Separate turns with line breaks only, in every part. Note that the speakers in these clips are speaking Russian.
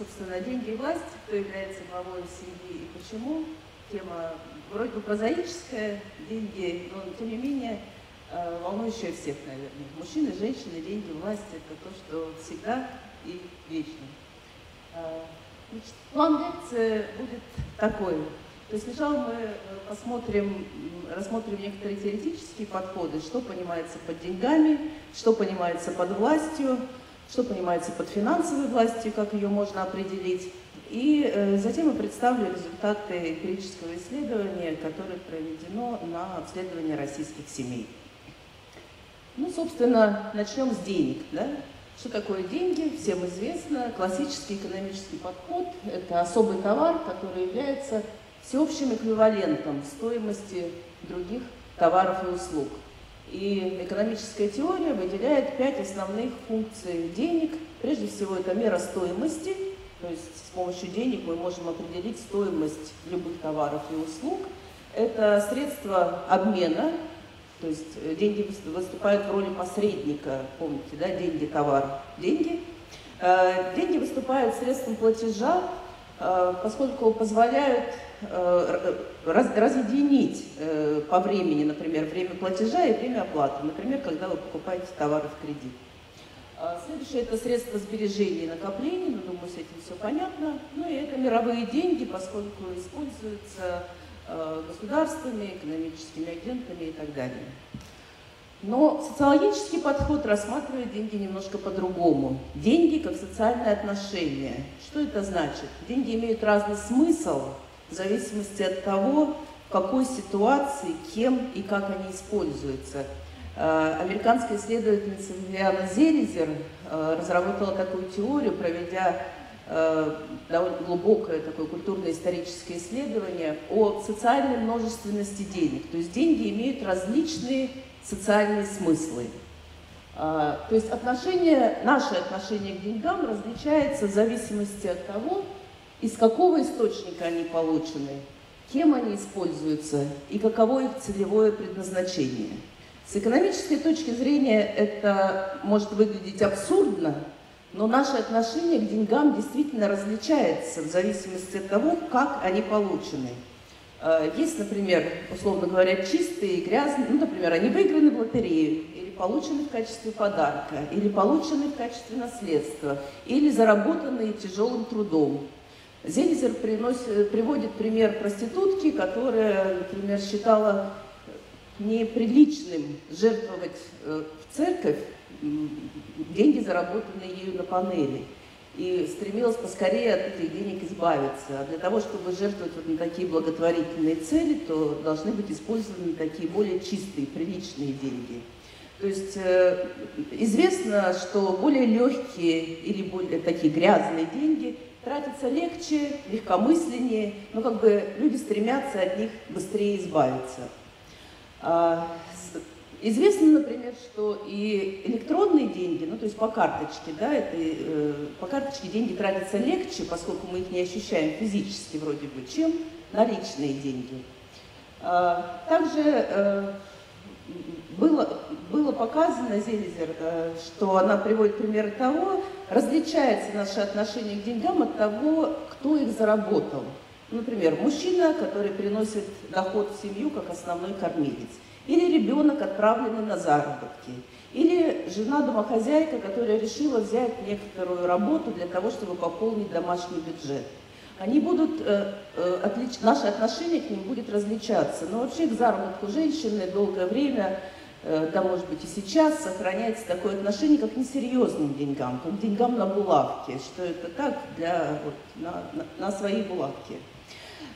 собственно, деньги и власть, кто является главой семьи и почему. Тема вроде бы прозаическая, деньги, но тем не менее э, волнующая всех, наверное. Мужчины, женщины, деньги, власть – это то, что всегда и вечно. Э, план лекции будет такой. То есть сначала мы э, посмотрим, рассмотрим некоторые теоретические подходы, что понимается под деньгами, что понимается под властью, что понимается под финансовой властью, как ее можно определить. И э, затем я представлю результаты эмпирического исследования, которое проведено на обследовании российских семей. Ну, собственно, начнем с денег. Да? Что такое деньги? Всем известно. Классический экономический подход – это особый товар, который является всеобщим эквивалентом стоимости других товаров и услуг. И экономическая теория выделяет пять основных функций денег. Прежде всего, это мера стоимости, то есть с помощью денег мы можем определить стоимость любых товаров и услуг. Это средство обмена, то есть э, деньги выступают в роли посредника, помните, да, деньги, товар, деньги. Э, деньги выступают средством платежа, э, поскольку позволяют раз, разъединить э, по времени, например, время платежа и время оплаты, например, когда вы покупаете товары в кредит. А следующее – это средства сбережения и накопления, ну, думаю, с этим все понятно. Ну и это мировые деньги, поскольку используются э, государствами, экономическими агентами и так далее. Но социологический подход рассматривает деньги немножко по-другому. Деньги как социальное отношение. Что это значит? Деньги имеют разный смысл, в зависимости от того, в какой ситуации, кем и как они используются. Э, американская исследовательница Вивиана Зелизер э, разработала такую теорию, проведя э, довольно глубокое такое культурно-историческое исследование о социальной множественности денег. То есть деньги имеют различные социальные смыслы. То есть отношение, наше отношение к деньгам различается в зависимости от того, из какого источника они получены, кем они используются и каково их целевое предназначение. С экономической точки зрения это может выглядеть абсурдно, но наше отношение к деньгам действительно различается в зависимости от того, как они получены. Э, есть, например, условно говоря, чистые и грязные, ну, например, они выиграны в лотерею, или получены в качестве подарка, или получены в качестве наследства, или заработанные тяжелым трудом. Зельзер приносит, приводит пример проститутки, которая, например, считала неприличным жертвовать э, в церковь деньги, заработанные ею на панели. И стремилась поскорее от этих денег избавиться. А для того, чтобы жертвовать вот на такие благотворительные цели, то должны быть использованы такие более чистые, приличные деньги. То есть э, известно, что более легкие или более такие грязные деньги – тратится легче, легкомысленнее, но как бы люди стремятся от них быстрее избавиться. А, известно, например, что и электронные деньги, ну то есть по карточке, да, это, э, по карточке деньги тратятся легче, поскольку мы их не ощущаем физически вроде бы, чем наличные деньги. А, также э, было, было показано, Зелезер, э, что она приводит примеры того, различается наше отношение к деньгам от того, кто их заработал. Например, мужчина, который приносит доход в семью как основной кормилец, или ребенок, отправленный на заработки, или жена-домохозяйка, которая решила взять некоторую работу для того, чтобы пополнить домашний бюджет. Они будут, э, э, отлич... наше отношение к ним будет различаться, но вообще к заработку женщины долгое время Э, да, может быть, и сейчас сохраняется такое отношение, как к несерьезным деньгам, как к деньгам на булавке, что это так для, вот, на, на, на свои булавки.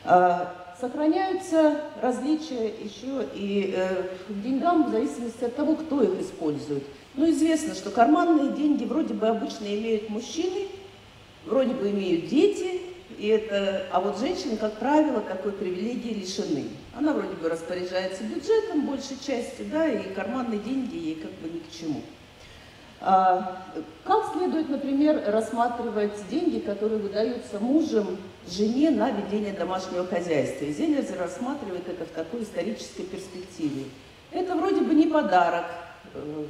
А, сохраняются различия еще и э, к деньгам в зависимости от того, кто их использует. Ну, известно, что карманные деньги вроде бы обычно имеют мужчины, вроде бы имеют дети, и это, а вот женщины, как правило, такой привилегии лишены. Она вроде бы распоряжается бюджетом большей частью, да, и карманные деньги ей как бы ни к чему. А, как следует, например, рассматривать деньги, которые выдаются мужем жене на ведение домашнего хозяйства? И Зелезер рассматривает это в такой исторической перспективе. Это вроде бы не подарок, э,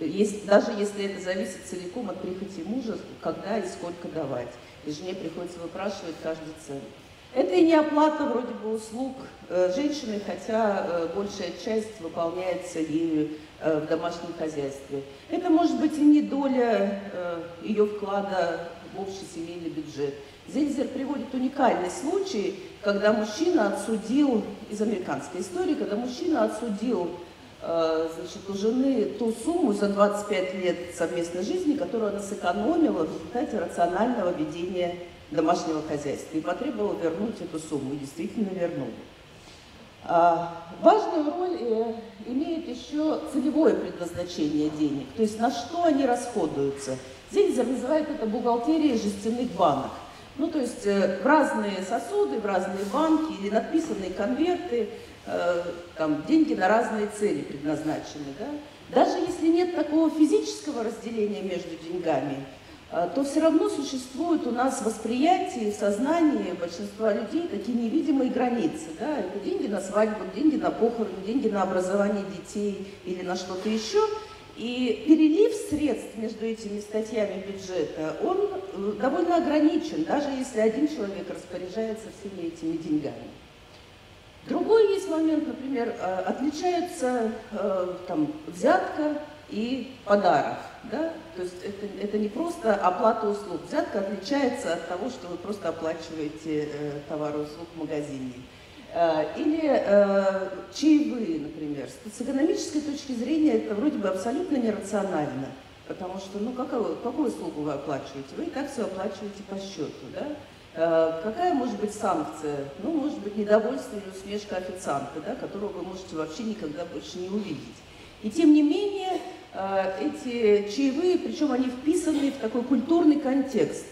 если, даже если это зависит целиком от прихоти мужа, когда и сколько давать. И жене приходится выпрашивать каждый цент. Это и не оплата вроде бы услуг э, женщины, хотя э, большая часть выполняется ею э, в домашнем хозяйстве. Это может быть и не доля ее вклада в общий семейный бюджет. Зельзер приводит уникальный случай, когда мужчина отсудил, из американской истории, когда мужчина отсудил значит, у жены ту сумму за 25 лет совместной жизни, которую она сэкономила в результате рационального ведения домашнего хозяйства и потребовал вернуть эту сумму, и действительно вернул. А, важную роль э, имеет еще целевое предназначение денег, то есть на что они расходуются. Зельзер называет это бухгалтерией жестяных банок. Ну, то есть э, в разные сосуды, в разные банки или надписанные конверты, э, там, деньги на разные цели предназначены. Да? Даже если нет такого физического разделения между деньгами, а, то все равно существует у нас восприятие, сознание большинства людей такие невидимые границы. Да? Это деньги на свадьбу, деньги на похороны, деньги на образование детей или на что-то еще. И перелив средств между этими статьями бюджета, он э, довольно ограничен, даже если один человек распоряжается всеми этими деньгами. Другой есть момент, например, э, отличается э, там, взятка и подарок. Да? То есть это, это не просто оплата услуг. Взятка отличается от того, что вы просто оплачиваете товары и услуг в магазине. Э, или э, чаевые, например. С экономической точки зрения это вроде бы абсолютно нерационально. Потому что, ну, какую, какую услугу вы оплачиваете? Вы и так все оплачиваете по счету, да? Э, какая может быть санкция? Ну, может быть, недовольство или усмешка официанта, да, которого вы можете вообще никогда больше не увидеть. И тем не менее, Э, эти чаевые, причем они вписаны в такой культурный контекст.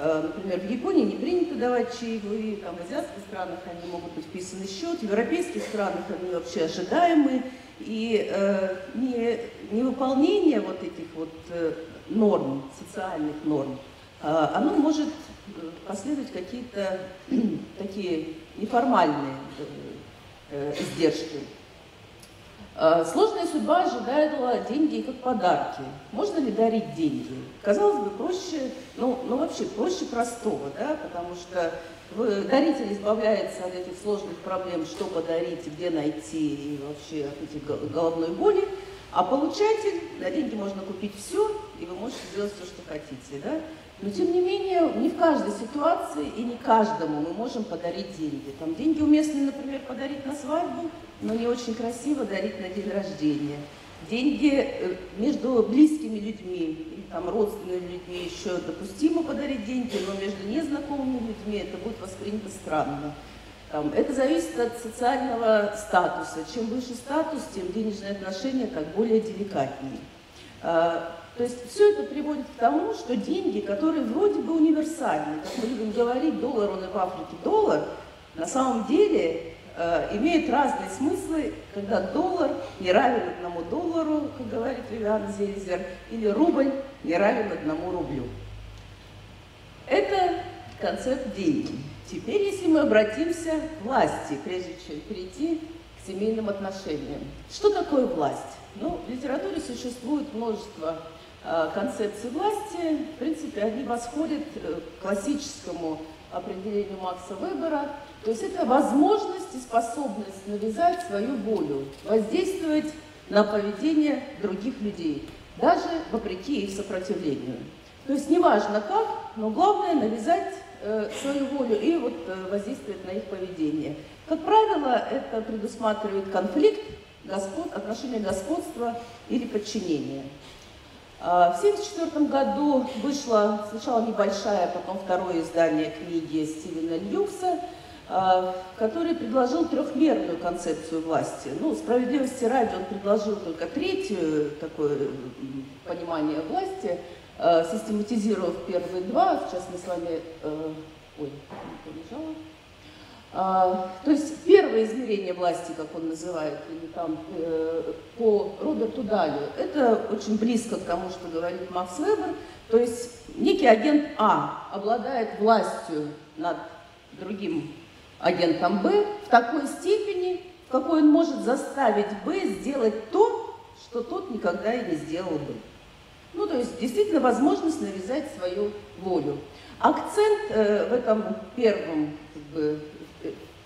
Э, например, в Японии не принято давать чаевые, там в азиатских странах они могут быть вписаны в счет, в европейских странах они вообще ожидаемы. И э, не, невыполнение вот этих вот э, норм, социальных норм, э, оно может последовать какие-то такие неформальные э, издержки. Э, сложная судьба ожидала деньги как подарки. Можно ли дарить деньги? Казалось бы, проще, ну, ну вообще проще простого, да, потому что даритель избавляется от этих сложных проблем, что подарить, где найти и вообще от этих головной боли, а получатель, на деньги можно купить все, и вы можете сделать все, что хотите, да. Но тем не менее, не в каждой ситуации и не каждому мы можем подарить деньги. Там деньги уместны, например, подарить на свадьбу, но не очень красиво дарить на день рождения. Деньги э, между близкими людьми там родственными людьми еще допустимо подарить деньги, но между незнакомыми людьми это будет воспринято странно. Там, это зависит от социального статуса. Чем выше статус, тем денежные отношения так более деликатнее. А, то есть все это приводит к тому, что деньги, которые вроде бы универсальны, как мы любим говорить, доллар он и в Африке доллар, на самом деле э, имеют разные смыслы, когда доллар не равен одному доллару, как говорит Вивиана Зельзер, или рубль не равен одному рублю. Это концепт деньги. Теперь, если мы обратимся к власти, прежде чем перейти к семейным отношениям. Что такое власть? Ну, в литературе существует множество Э, концепции власти, в принципе, они восходят э, к классическому определению Макса Вебера. То есть это возможность и способность навязать свою волю, воздействовать на поведение других людей, даже вопреки их сопротивлению. То есть неважно как, но главное навязать э, свою волю и вот э, воздействовать на их поведение. Как правило, это предусматривает конфликт, господ, отношения господства или подчинения. А, в 1974 году вышло сначала небольшая, потом второе издание книги Стивена Льюкса, который предложил трехмерную концепцию власти. Ну, справедливости ради, он предложил только третью такое понимание власти, а, систематизировав первые два, сейчас мы с вами... Э, ой, побежала. А, то есть первое измерение власти, как он называет, или там э, по Роберту Далю, это очень близко к тому, что говорит Макс Вебер. То есть некий агент А обладает властью над другим агентом Б в такой степени, в какой он может заставить Б сделать то, что тот никогда и не сделал бы. Ну, то есть действительно возможность навязать свою волю. Акцент э, в этом первом, как бы,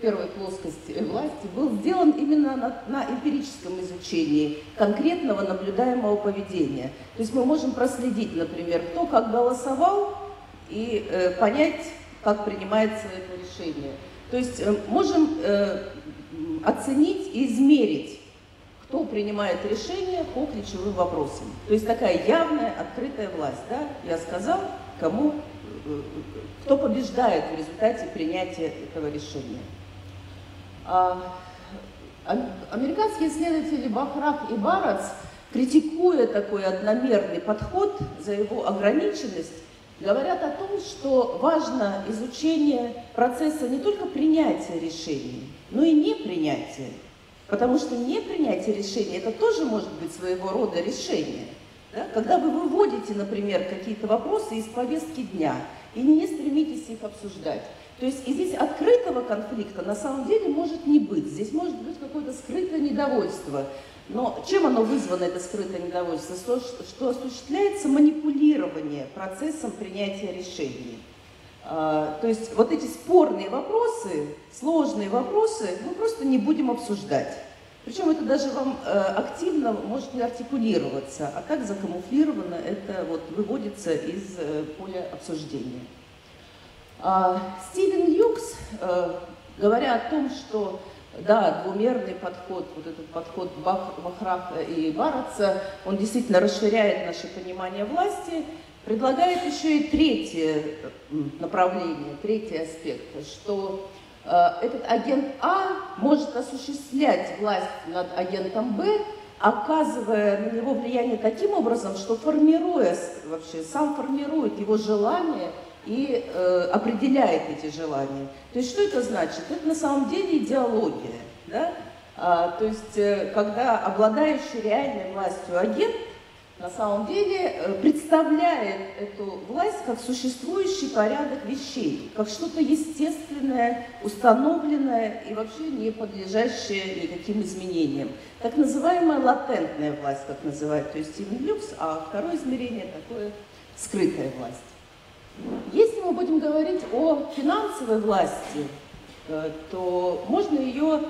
первой плоскости власти был сделан именно на, на эмпирическом изучении конкретного наблюдаемого поведения. То есть мы можем проследить, например, кто как голосовал и э, понять, как принимается это решение. То есть э, можем э, оценить и измерить, кто принимает решения по ключевым вопросам. То есть такая явная, открытая власть. Да? Я сказал, кому кто побеждает в результате принятия этого решения. А, американские исследователи Бахрах и Барац, критикуя такой одномерный подход за его ограниченность, говорят о том, что важно изучение процесса не только принятия решений, но и непринятия. Потому что непринятие решения – это тоже может быть своего рода решение – да? Когда вы выводите, например, какие-то вопросы из повестки дня и не стремитесь их обсуждать. То есть и здесь открытого конфликта на самом деле может не быть. Здесь может быть какое-то скрытое недовольство. Но чем оно вызвано, это скрытое недовольство? Что, что осуществляется манипулирование процессом принятия решений. А, то есть вот эти спорные вопросы, сложные вопросы, мы просто не будем обсуждать. Причем это даже вам э, активно может не артикулироваться, а как закамуфлировано это вот выводится из э, поля обсуждения. А, Стивен Юкс, э, говоря о том, что да, двумерный подход, вот этот подход Бах, Бахраха и Бараца, он действительно расширяет наше понимание власти, предлагает еще и третье направление, третий аспект, что Э, этот агент А может осуществлять власть над агентом Б, оказывая на него влияние таким образом, что формируя, вообще сам формирует его желания и э, определяет эти желания. То есть что это значит? Это на самом деле идеология. Да? А, то есть э, когда обладающий реальной властью агент на самом деле э, представляет эту власть как существующий порядок вещей, как что-то естественное, установленное и вообще не подлежащее никаким изменениям. Так называемая латентная власть, как называют, то есть Стивен Люкс, а второе измерение такое скрытая власть. Если мы будем говорить о финансовой власти, э, то можно ее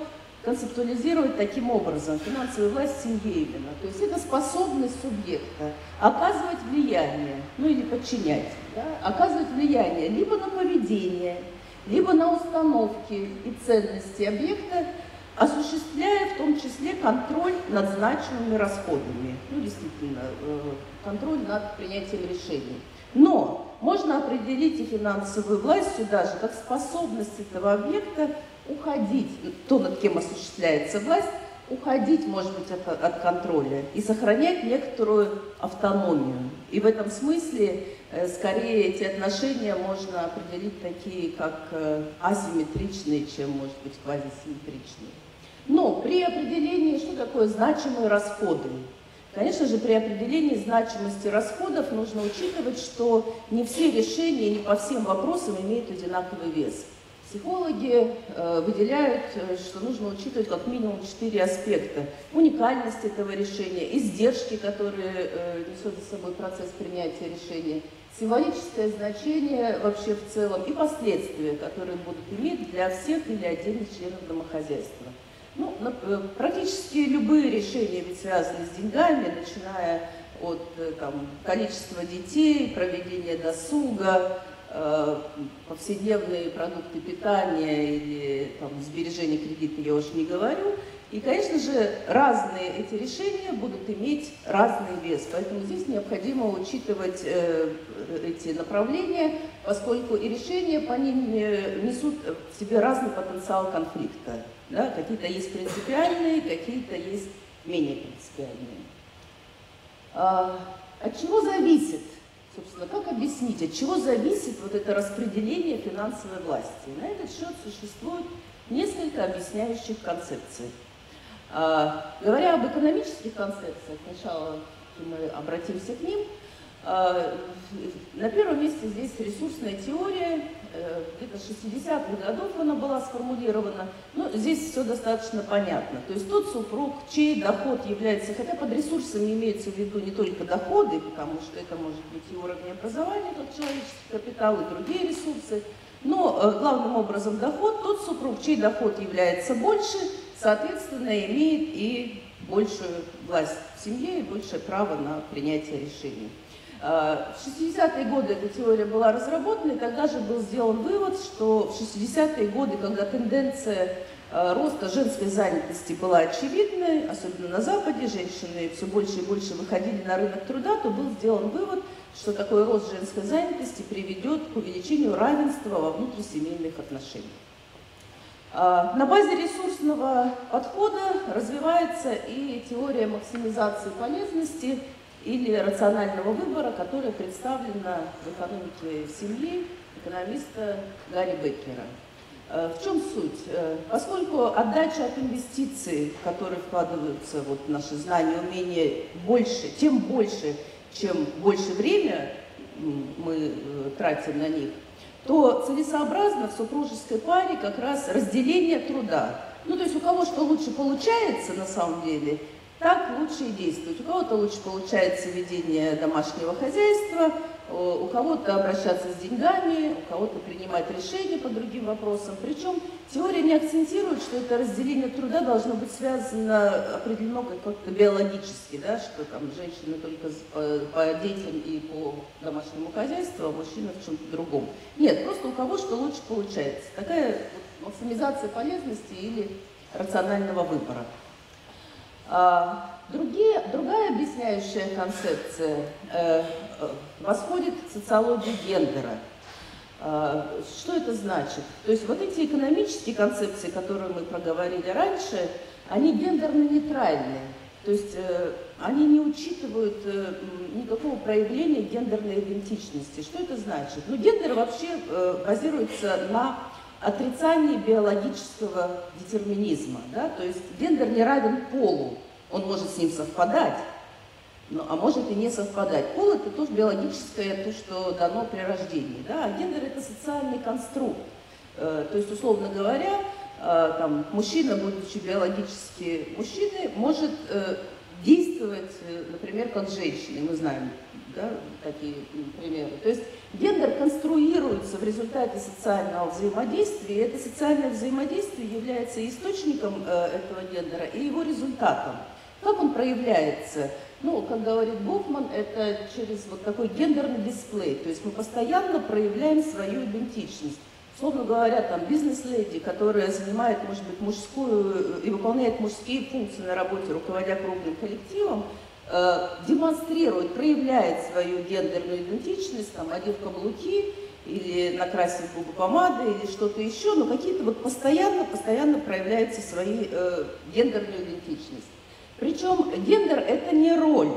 концептуализировать таким образом финансовую власть Сингеймена. То есть это способность субъекта оказывать влияние, ну или подчинять, да, оказывать влияние либо на поведение, либо на установки и ценности объекта, осуществляя в том числе контроль над значимыми расходами, ну действительно, э, контроль над принятием решений. Но можно определить и финансовую власть сюда же как способность этого объекта уходить, то, над кем осуществляется власть, уходить, может быть, от, от контроля и сохранять некоторую автономию. И в этом смысле, э, скорее, эти отношения можно определить такие, как э, асимметричные, чем, может быть, квазисимметричные. Но при определении, что такое значимые расходы, Конечно же, при определении значимости расходов нужно учитывать, что не все решения не по всем вопросам имеют одинаковый вес. Психологи э, выделяют, э, что нужно учитывать как минимум четыре аспекта. Уникальность этого решения, издержки, которые э, несет за собой процесс принятия решения, символическое значение вообще в целом и последствия, которые будут иметь для всех или отдельных членов домохозяйства. Ну, практически любые решения ведь связаны с деньгами, начиная от там, количества детей, проведения досуга, Э, повседневные продукты питания или там, сбережения кредита я уж не говорю. И, конечно же, разные эти решения будут иметь разный вес. Поэтому здесь необходимо учитывать э, эти направления, поскольку и решения по ним несут в себе разный потенциал конфликта. Да? Какие-то есть принципиальные, какие-то есть менее принципиальные. А, от чего зависит Собственно, как объяснить, от чего зависит вот это распределение финансовой власти? На этот счет существует несколько объясняющих концепций. А, говоря об экономических концепциях, сначала мы обратимся к ним, А, на первом месте здесь ресурсная теория, э, где-то 60-х годов она была сформулирована, но здесь все достаточно понятно. То есть тот супруг, чей доход является, хотя под ресурсами имеется в виду не только доходы, потому что это может быть и уровень образования, тот человеческий капитал, и другие ресурсы, но э, главным образом доход, тот супруг, чей доход является больше, соответственно, имеет и большую власть в семье и большее право на принятие решений. Э, в 60-е годы эта теория была разработана, и тогда же был сделан вывод, что в 60-е годы, когда тенденция э, роста женской занятости была очевидной, особенно на Западе, женщины все больше и больше выходили на рынок труда, то был сделан вывод, что такой рост женской занятости приведет к увеличению равенства во внутрисемейных отношениях. Э, на базе ресурсного подхода развивается и теория максимизации полезности – или рационального выбора, которая представлена в экономике семьи экономиста Гарри Беккера. Э, в чем суть? Э, поскольку отдача от инвестиций, в которые вкладываются вот наши знания, умения, больше, тем больше, чем больше время мы э, тратим на них, то целесообразно в супружеской паре как раз разделение труда. Ну, то есть у кого что лучше получается на самом деле, так лучше и действовать. У кого-то лучше получается ведение домашнего хозяйства, у кого-то обращаться с деньгами, у кого-то принимать решения по другим вопросам. Причем теория не акцентирует, что это разделение труда должно быть связано определенно как-то биологически, да, что там женщины только по, по детям и по домашнему хозяйству, а мужчины в чем-то другом. Нет, просто у кого что лучше получается. Такая максимизация полезности или рационального выбора. Другие, другая объясняющая концепция э, э, восходит к социологии гендера. А, что это значит? То есть вот эти экономические концепции, которые мы проговорили раньше, они гендерно-нейтральные. То есть э, они не учитывают э, никакого проявления гендерной идентичности. Что это значит? Ну, гендер вообще э, базируется на отрицание биологического детерминизма. Да? То есть гендер не равен полу, он может с ним совпадать, но, а может и не совпадать. Пол это тоже биологическое, то, что дано при рождении. Да? А гендер это социальный конструкт. Э, то есть, условно говоря, э, там, мужчина, будучи биологически мужчиной, может э, действовать, э, например, как женщина. Мы знаем да, такие примеры. То есть гендер конструируется в результате социального взаимодействия, и это социальное взаимодействие является источником э, этого гендера и его результатом. Как он проявляется? Ну, как говорит Гофман, это через вот такой гендерный дисплей. То есть мы постоянно проявляем свою идентичность. Словно говоря, там бизнес-леди, которая занимает, может быть, мужскую и выполняет мужские функции на работе, руководя крупным коллективом, э, демонстрирует, проявляет свою гендерную идентичность, там, одев каблуки, или накрасив губы помадой, или что-то еще, но какие-то вот постоянно, постоянно проявляются свои э, гендерную идентичность. Причем гендер – это не роль,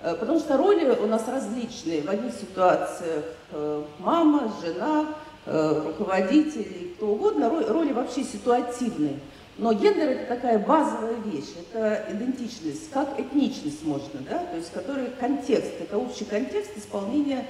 э, потому что роли у нас различные. В одних ситуациях э, мама, жена, э, руководитель, кто угодно, роли вообще ситуативные. Но гендер – это такая базовая вещь, это идентичность, как этничность можно, да, то есть который контекст, это общий контекст исполнения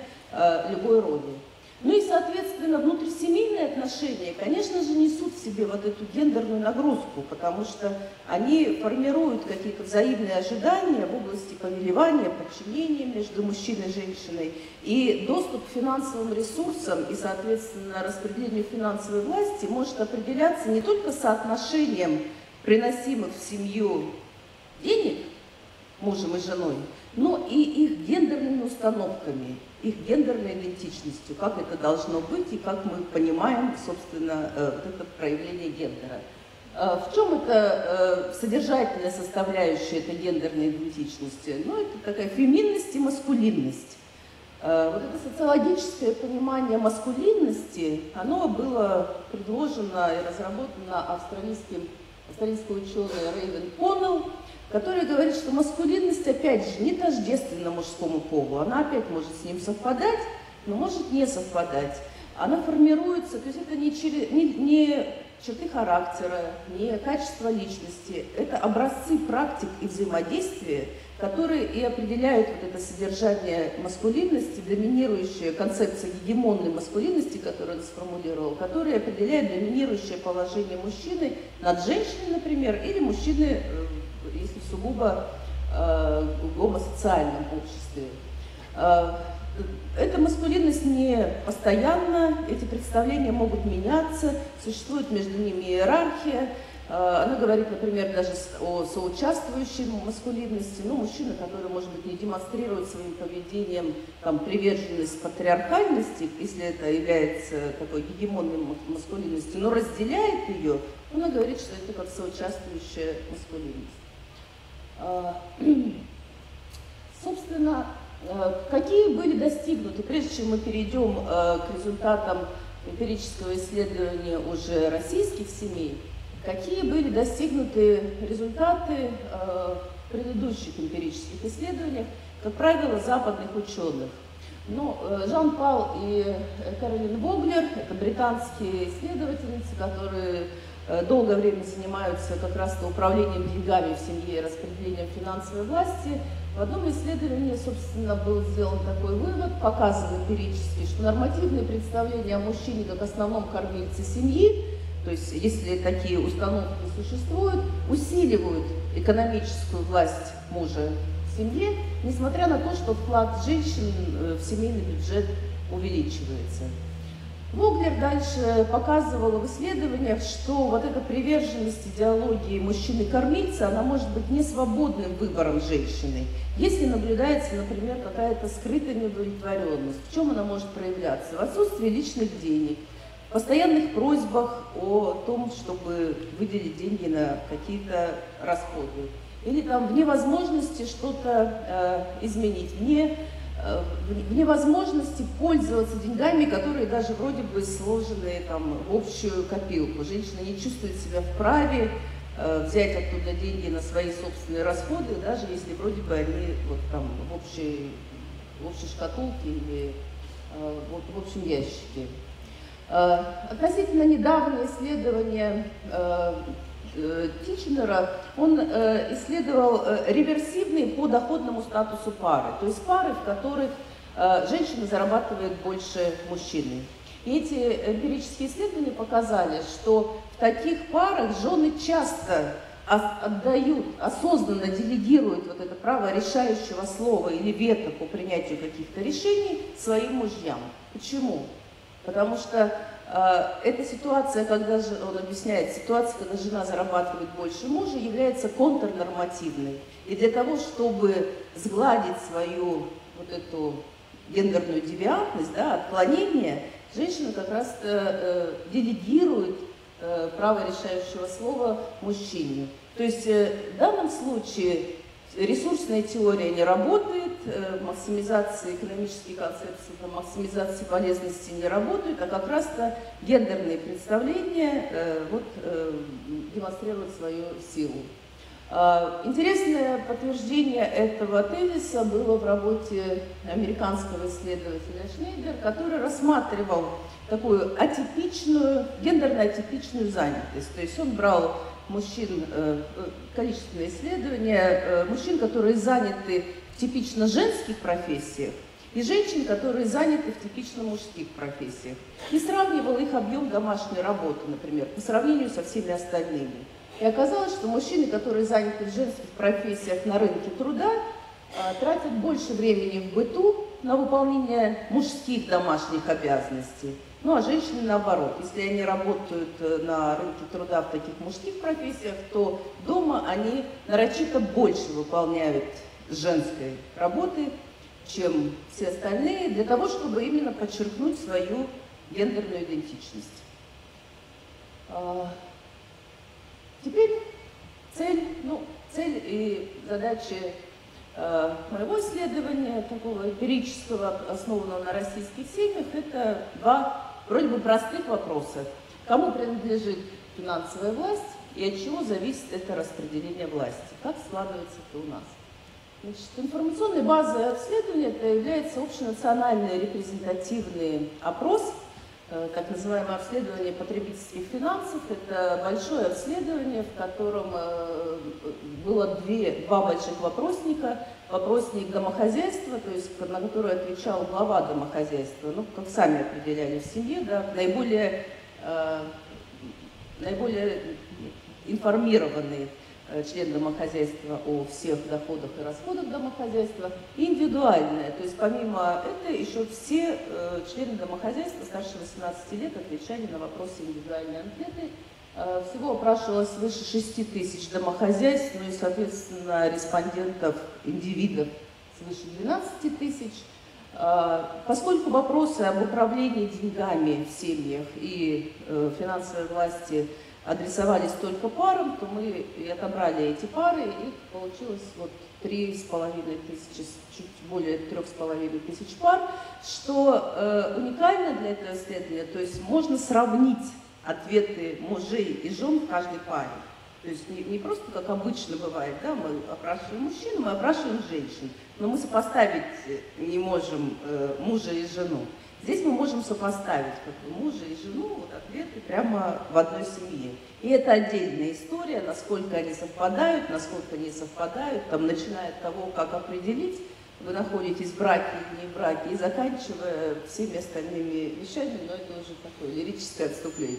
любой роли. Ну и, соответственно, внутрисемейные отношения, конечно же, несут в себе вот эту гендерную нагрузку, потому что они формируют какие-то взаимные ожидания в области повелевания, подчинения между мужчиной и женщиной, и доступ к финансовым ресурсам и, соответственно, распределению финансовой власти может определяться не только соотношением приносимых в семью денег мужем и женой, но и их гендерными установками, их гендерной идентичностью, как это должно быть и как мы понимаем, собственно, э, вот это проявление гендера. Э, в чем это э, содержательная составляющая этой гендерной идентичности? Ну, это такая феминность и маскулинность. Вот это социологическое понимание маскулинности, оно было предложено и разработано австралийским, австралийской ученой Рейвен Коннелл, которая говорит, что маскулинность, опять же, не тождественна мужскому полу. Она опять может с ним совпадать, но может не совпадать. она формируется, то есть это не, через, не, не черты характера, не качество личности, это образцы практик и взаимодействия, которые и определяют вот это содержание маскулинности, доминирующая концепция гегемонной маскулинности, которую он сформулировал, которая определяет доминирующее положение мужчины над женщиной, например, или мужчины, если сугубо э, в гомосоциальном обществе. Э, эта маскулинность не постоянна, эти представления могут меняться, существует между ними иерархия, Э, она говорит, например, даже о соучаствующей маскулинности, ну, мужчина, который, может быть, не демонстрирует своим поведением там, приверженность патриархальности, если это является такой гегемонной маскулинностью, но разделяет ее, она говорит, что это как соучаствующая маскулинность. А, собственно, э, какие были достигнуты, прежде чем мы перейдем э, к результатам эмпирического исследования уже российских семей, Какие были достигнуты результаты э, предыдущих эмпирических исследований, как правило, западных ученых? Ну, э, Жан Пал и Каролин Воглер, это британские исследовательницы, которые э, долгое время занимаются как раз управлением деньгами в семье и распределением финансовой власти. В одном исследовании, собственно, был сделан такой вывод, показан эмпирически, что нормативные представления о мужчине как основном кормильце семьи то есть если такие установки существуют, усиливают экономическую власть мужа в семье, несмотря на то, что вклад женщин э, в семейный бюджет увеличивается. Воглер дальше показывал в исследованиях, что вот эта приверженность идеологии мужчины-кормильца, она может быть не свободным выбором женщины. Если наблюдается, например, какая-то скрытая неудовлетворенность, в чем она может проявляться? В отсутствии личных денег – постоянных просьбах о том, чтобы выделить деньги на какие-то расходы. Или там в невозможности что-то э, изменить, вне, в невозможности пользоваться деньгами, которые даже вроде бы сложены там, в общую копилку. Женщина не чувствует себя вправе э, взять оттуда деньги на свои собственные расходы, даже если вроде бы они вот, там, в, общей, в общей шкатулке или э, вот, в общем ящике. Э, относительно недавнее исследование э, э, Тичнера, он исследовал реверсивные по доходному статусу пары, то есть пары, в которых женщина зарабатывает больше мужчины. И эти эмпирические исследования показали, что в таких парах жены часто отдают, осознанно делегируют вот это право решающего слова или вето по принятию каких-то решений своим мужьям. Почему? Потому что э, эта ситуация, когда же, он объясняет, ситуация, когда жена зарабатывает больше мужа, является контрнормативной. И для того, чтобы сгладить свою вот эту гендерную девиантность, да, отклонение, женщина как раз э, делегирует э, право решающего слова мужчине. То есть э, в данном случае ресурсная теория не работает, э, максимизация экономических концепций, максимизация полезности не работают, а как раз-то гендерные представления э, вот, э, демонстрируют свою силу. А, интересное подтверждение этого тезиса было в работе американского исследователя Шнейдер, который рассматривал такую атипичную, гендерно-атипичную занятость. То есть он брал мужчин, э, э, количественное исследование, э, мужчин, которые заняты в типично женских профессиях, и женщин, которые заняты в типично мужских профессиях. И сравнивал их объем домашней работы, например, по сравнению со всеми остальными. И оказалось, что мужчины, которые заняты в женских профессиях на рынке труда, тратят больше времени в быту на выполнение мужских домашних обязанностей, ну а женщины наоборот, если они работают э, на рынке труда в таких мужских профессиях, то дома они нарочито больше выполняют женской работы, чем все остальные, для того, чтобы именно подчеркнуть свою гендерную идентичность. А, теперь цель, ну, цель и задачи э, моего исследования, такого эмпирического, основанного на российских семьях, это два вроде бы простых вопросов. Кому принадлежит финансовая власть и от чего зависит это распределение власти? Как складывается это у нас? Значит, информационной базой обследования это является общенациональный репрезентативный опрос, э, так называемое обследование потребительских финансов. Это большое обследование, в котором э, было две, два больших вопросника. Вопросник домохозяйства, то есть на который отвечал глава домохозяйства, ну, как сами определяли в семье, да, наиболее, э, наиболее информированные Э, член домохозяйства о всех доходах и расходах домохозяйства, индивидуальная, то есть помимо этого еще все э, члены домохозяйства старше 18 лет отвечали на вопросы индивидуальной анкеты. Э, всего опрашивалось свыше 6 тысяч домохозяйств, ну и, соответственно, респондентов, индивидов свыше 12 тысяч. Э, поскольку вопросы об управлении деньгами в семьях и э, финансовой власти – адресовались только парам, то мы и отобрали эти пары, и получилось вот три с половиной тысячи, чуть более трех с половиной тысяч пар, что уникально для этого исследования, то есть можно сравнить ответы мужей и жен в каждой паре. То есть не, не просто как обычно бывает, да, мы опрашиваем мужчин, мы опрашиваем женщин, но мы сопоставить не можем э, мужа и жену. Здесь мы можем сопоставить как бы, мужа и жену, вот ответы прямо в одной семье. И это отдельная история, насколько они совпадают, насколько не совпадают, там, начиная от того, как определить, вы находитесь в браке или не в браке, и заканчивая всеми остальными вещами, но это уже такое лирическое отступление.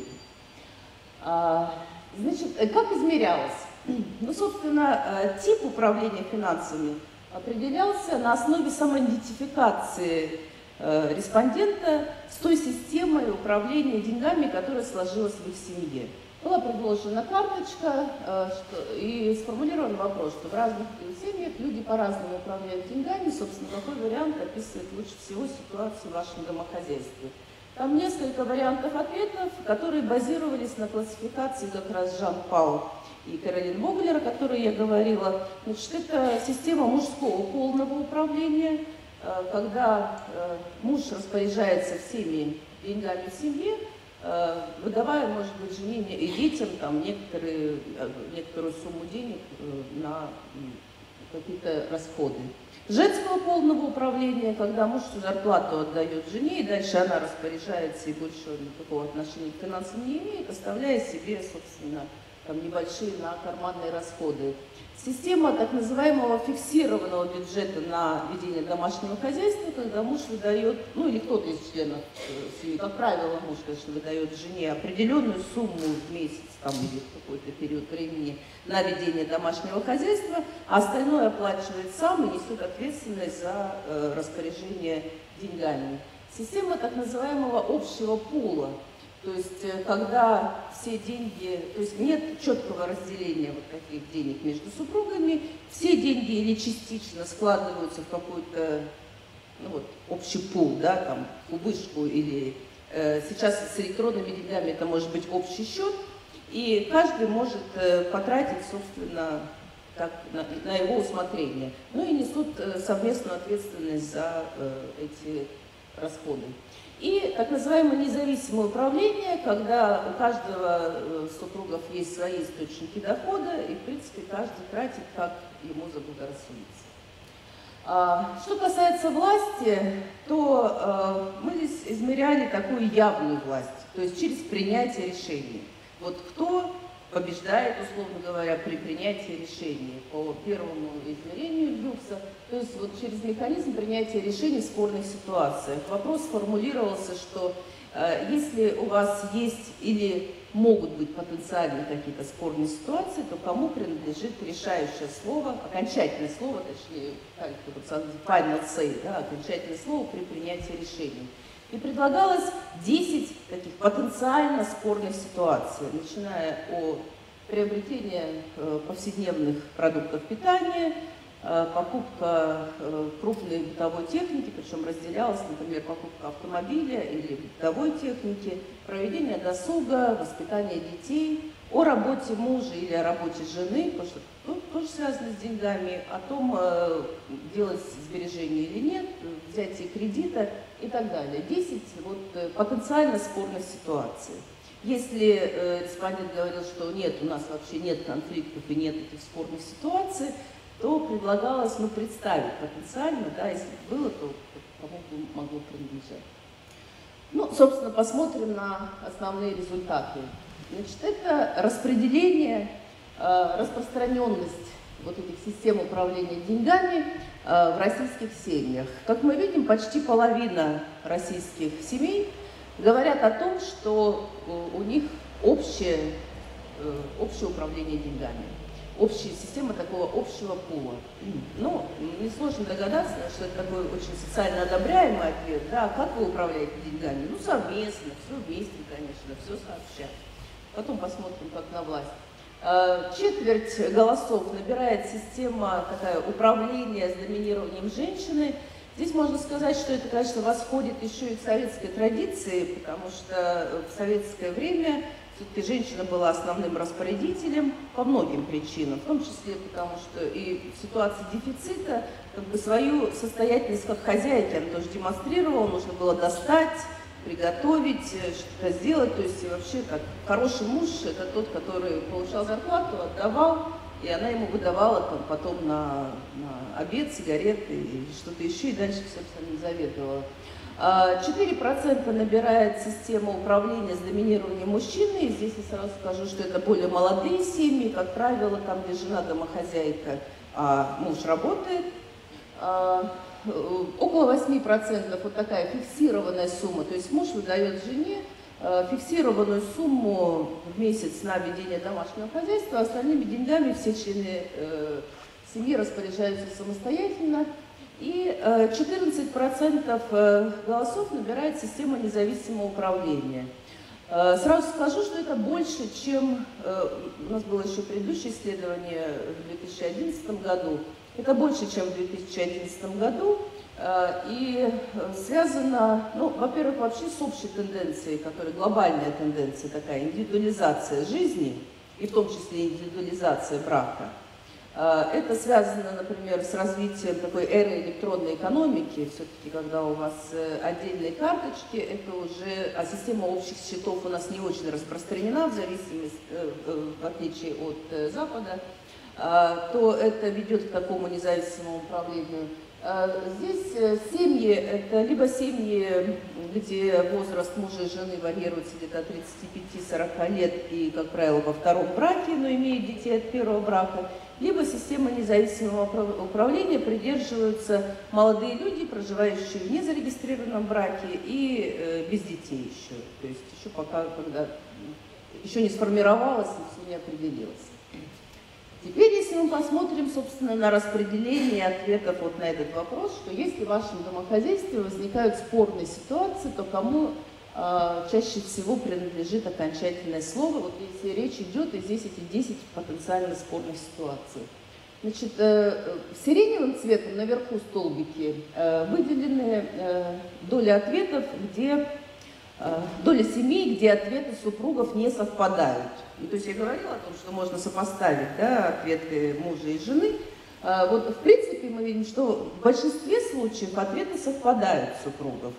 А, значит, э, как измерялось? Ну, собственно, э, тип управления финансами определялся на основе самоидентификации Э, респондента с той системой управления деньгами, которая сложилась в их семье. Была предложена карточка э, что, и сформулирован вопрос, что в разных семьях люди по-разному управляют деньгами. Собственно, какой вариант описывает лучше всего ситуацию в вашем домохозяйстве. Там несколько вариантов ответов, которые базировались на классификации как раз Жан Пау и Каролин Боглер, о которой я говорила. Значит, это система мужского полного управления – Э, когда э, муж распоряжается всеми деньгами в семье, выдавая, может быть, жене и детям там, некоторые, некоторую сумму денег на какие-то расходы. Женского полного управления, когда муж всю зарплату отдает жене, и дальше она распоряжается и больше никакого отношения к финансам не имеет, оставляя себе, собственно, там, небольшие на карманные расходы. Система так называемого фиксированного бюджета на ведение домашнего хозяйства, когда муж выдает, ну или кто-то из членов э, семьи, как правило, муж, конечно, выдает жене определенную сумму в месяц там, или в какой-то период времени на ведение домашнего хозяйства, а остальное оплачивает сам и несет ответственность за э, распоряжение деньгами. Система так называемого общего пула – то есть, э, когда все деньги, то есть нет четкого разделения вот таких денег между супругами, все деньги или частично складываются в какой-то ну вот, общий пул, да, там, кубышку или э, сейчас с электронными деньгами это может быть общий счет, и каждый может э, потратить, собственно, так, на, на его усмотрение. Ну и несут э, совместную ответственность за э, эти расходы. И так называемое независимое управление, когда у каждого э, супругов есть свои источники дохода, и, в принципе, каждый тратит, как ему заблагорассудится. А, что касается власти, то э, мы здесь измеряли такую явную власть, то есть через принятие решений. Вот кто побеждает, условно говоря, при принятии решений по первому измерению люкса, то есть вот через механизм принятия решений в спорных ситуациях. Вопрос формулировался, что э, если у вас есть или могут быть потенциально какие-то спорные ситуации, то кому принадлежит решающее слово, окончательное слово, точнее, как это final say, да, окончательное слово при принятии решений. И предлагалось 10 таких потенциально спорных ситуаций, начиная от приобретения э, повседневных продуктов питания, покупка э, крупной бытовой техники, причем разделялась, например, покупка автомобиля или бытовой техники, проведение досуга, воспитание детей, о работе мужа или о работе жены, потому что тут тоже связано с деньгами, о том, делать сбережения или нет, взятие кредита и так далее. 10 вот, потенциально спорных ситуаций. Если э, респондент говорил, что нет, у нас вообще нет конфликтов и нет этих спорных ситуаций, то предлагалось ну, представить потенциально, да, если было, то кому бы могло принадлежать. Ну, собственно, посмотрим на основные результаты. Значит, это распределение, э, распространенность вот этих систем управления деньгами э, в российских семьях. Как мы видим, почти половина российских семей говорят о том, что у них общее, общее управление деньгами общая система такого общего пула. Ну, несложно догадаться, что это такой очень социально одобряемый ответ, да, как вы управляете деньгами? Ну, совместно, все вместе, конечно, все сообща. Потом посмотрим, как на власть. А, четверть голосов набирает система такая управления с доминированием женщины. Здесь можно сказать, что это, конечно, восходит еще и к советской традиции, потому что в советское время все-таки женщина была основным распорядителем по многим причинам, в том числе потому, что и в ситуации дефицита как бы свою состоятельность как хозяйки она тоже демонстрировала, нужно было достать, приготовить, э, что-то сделать, то есть вообще как хороший муж это тот, который получал зарплату, отдавал, и она ему выдавала там, потом на, на обед, сигареты и что-то еще, и дальше все остальным заведовала. 4% набирает система управления с доминированием мужчины. И здесь я сразу скажу, что это более молодые семьи, как правило, там, где жена домохозяйка, а муж работает. А, э, около 8% вот такая фиксированная сумма, то есть муж выдает жене э, фиксированную сумму в месяц на ведение домашнего хозяйства, остальными деньгами все члены э, семьи распоряжаются самостоятельно. И 14% э, э, голосов набирает система независимого управления. Э, сразу скажу, что это больше, чем у нас было еще предыдущее исследование в 2011 году. Это больше, чем в 2011 году. И связано, ну, во-первых, вообще с общей тенденцией, которая глобальная тенденция такая, индивидуализация жизни, и в том числе индивидуализация брака – это связано, например, с развитием такой эры электронной экономики. Все-таки, когда у вас э, отдельные карточки, это уже, а система общих счетов у нас не очень распространена, в зависимости, э, э, в отличие от Запада, то это ведет к такому независимому управлению. А, здесь семьи, это либо семьи, где возраст мужа и жены варьируется где-то от 35-40 лет и, как правило, во втором браке, но имеют детей от первого брака, либо система независимого управления придерживаются молодые люди, проживающие в незарегистрированном браке и э, без детей еще. То есть еще пока, когда еще не сформировалось, все не определилось. Теперь, если мы посмотрим, собственно, на распределение ответов вот на этот вопрос, что если в вашем домохозяйстве возникают спорные ситуации, то кому а, чаще всего принадлежит окончательное слово. Вот если речь идет, и здесь эти 10 потенциально спорных ситуаций. Значит, э, сиреневым цветом наверху столбики э, выделены э, доли ответов, где доля семей, где ответы супругов не совпадают. И, то есть я говорила о том, что можно сопоставить да, ответы мужа и жены. Вот в принципе мы видим, что в большинстве случаев ответы совпадают супругов.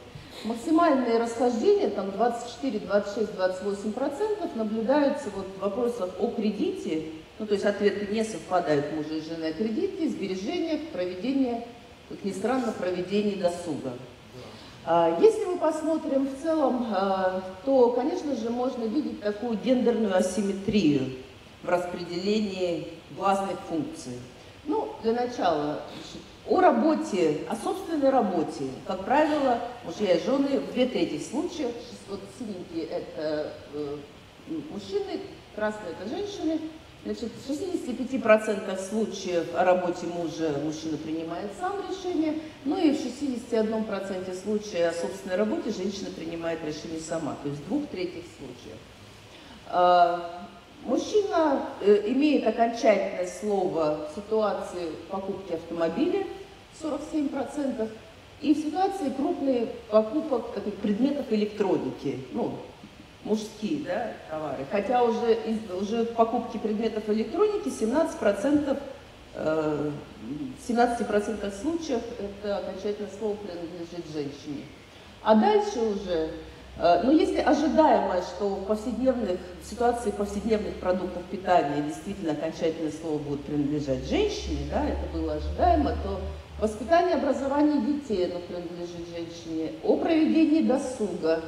Максимальные расхождения, там 24, 26, 28 процентов, наблюдаются вот в вопросах о кредите, ну то есть ответы не совпадают мужа и жены о кредите, сбережениях, проведение, как ни странно, проведение досуга. А, если мы посмотрим в целом, а, то, конечно же, можно видеть такую гендерную асимметрию в распределении гласных функций. Ну, для начала, о работе, о собственной работе. Как правило, мужья и жены в две трети случаев, вот синенькие это э, мужчины, красные это женщины, Значит, в 65% случаев о работе мужа мужчина принимает сам решение, ну и в 61% случаев о собственной работе женщина принимает решение сама, то есть в двух третьих случаев. А, мужчина э, имеет окончательное слово в ситуации покупки автомобиля, 47%. И в ситуации крупных покупок таких предметов электроники, ну, мужские да, товары. Хотя уже, уже в покупке предметов электроники 17%, э, в 17% случаев это окончательное слово принадлежит женщине. А дальше уже, э, ну если ожидаемо, что в повседневных, в ситуации повседневных продуктов питания действительно окончательное слово будет принадлежать женщине, да, это было ожидаемо, то Воспитание образования детей, оно принадлежит женщине. О проведении досуга,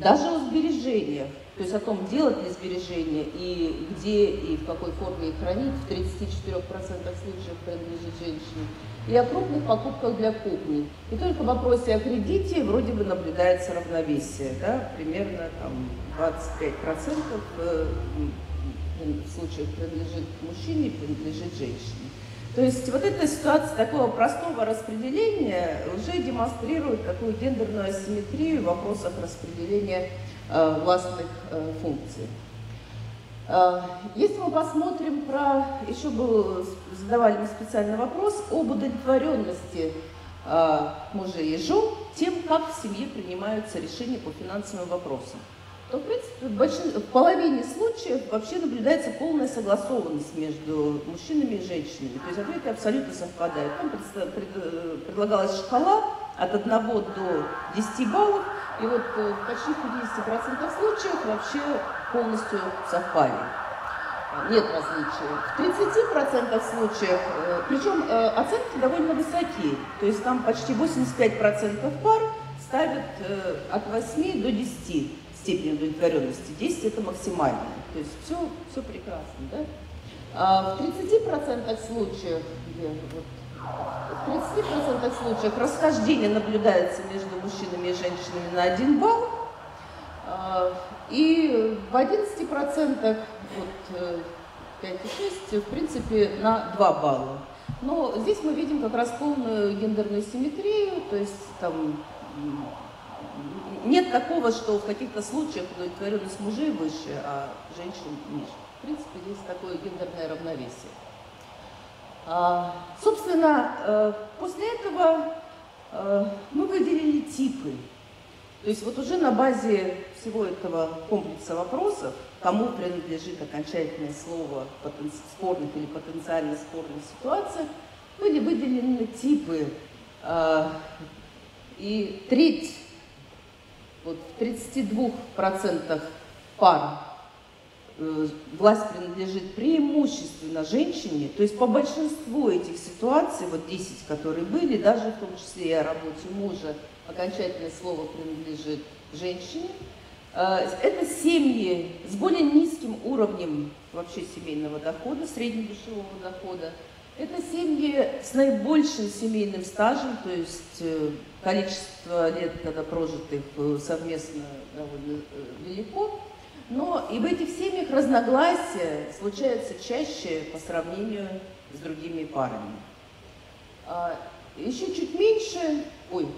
Даже о сбережениях, то есть о том, делать ли сбережения и где и в какой форме их хранить, в 34% случаев принадлежит женщине, и о крупных покупках для кухни. И только в вопросе о кредите вроде бы наблюдается равновесие, да, примерно там 25% э, в случаях принадлежит мужчине принадлежит женщине. То есть вот эта ситуация такого простого распределения уже демонстрирует такую гендерную асимметрию в вопросах распределения э, властных э, функций. Э, если мы посмотрим про, еще был, задавали мы специальный вопрос об удовлетворенности э, мужей и жен тем, как в семье принимаются решения по финансовым вопросам то, в принципе, в, большин... в половине случаев вообще наблюдается полная согласованность между мужчинами и женщинами. То есть ответы абсолютно совпадают. Там пред... Пред... предлагалась шкала от 1 до 10 баллов, и вот э, почти в 50% случаев вообще полностью совпали. Нет различий. В 30% случаев, э, причем э, оценки довольно высокие, то есть там почти 85% пар ставят от 8 до 10 степень удовлетворенности. 10 это максимальная. То есть все, все прекрасно. Да? А в 30% случаев, вот, в 30% случаев расхождение наблюдается между мужчинами и женщинами на 1 балл. А, и в 11% вот, 5,6 э, в принципе на 2 балла. Но здесь мы видим как раз полную гендерную симметрию, то есть там нет такого, что в каких-то случаях удовлетворенность мужей выше, а женщин ниже. В принципе, здесь такое гендерное равновесие. А, собственно, э, после этого э, мы выделили типы. То есть вот уже на базе всего этого комплекса вопросов, кому принадлежит окончательное слово в спорных или потенциально спорных ситуациях, были выделены типы. Э, и треть вот в 32% пар э, власть принадлежит преимущественно женщине, то есть по большинству этих ситуаций, вот 10, которые были, даже в том числе и о работе мужа, окончательное слово принадлежит женщине. Э, это семьи с более низким уровнем вообще семейного дохода, среднедушевого дохода, это семьи с наибольшим семейным стажем, то есть э, количество лет, когда прожитых э, совместно довольно э, велико. Но и в этих семьях разногласия случаются чаще по сравнению с другими парами. А, еще чуть меньше, ой,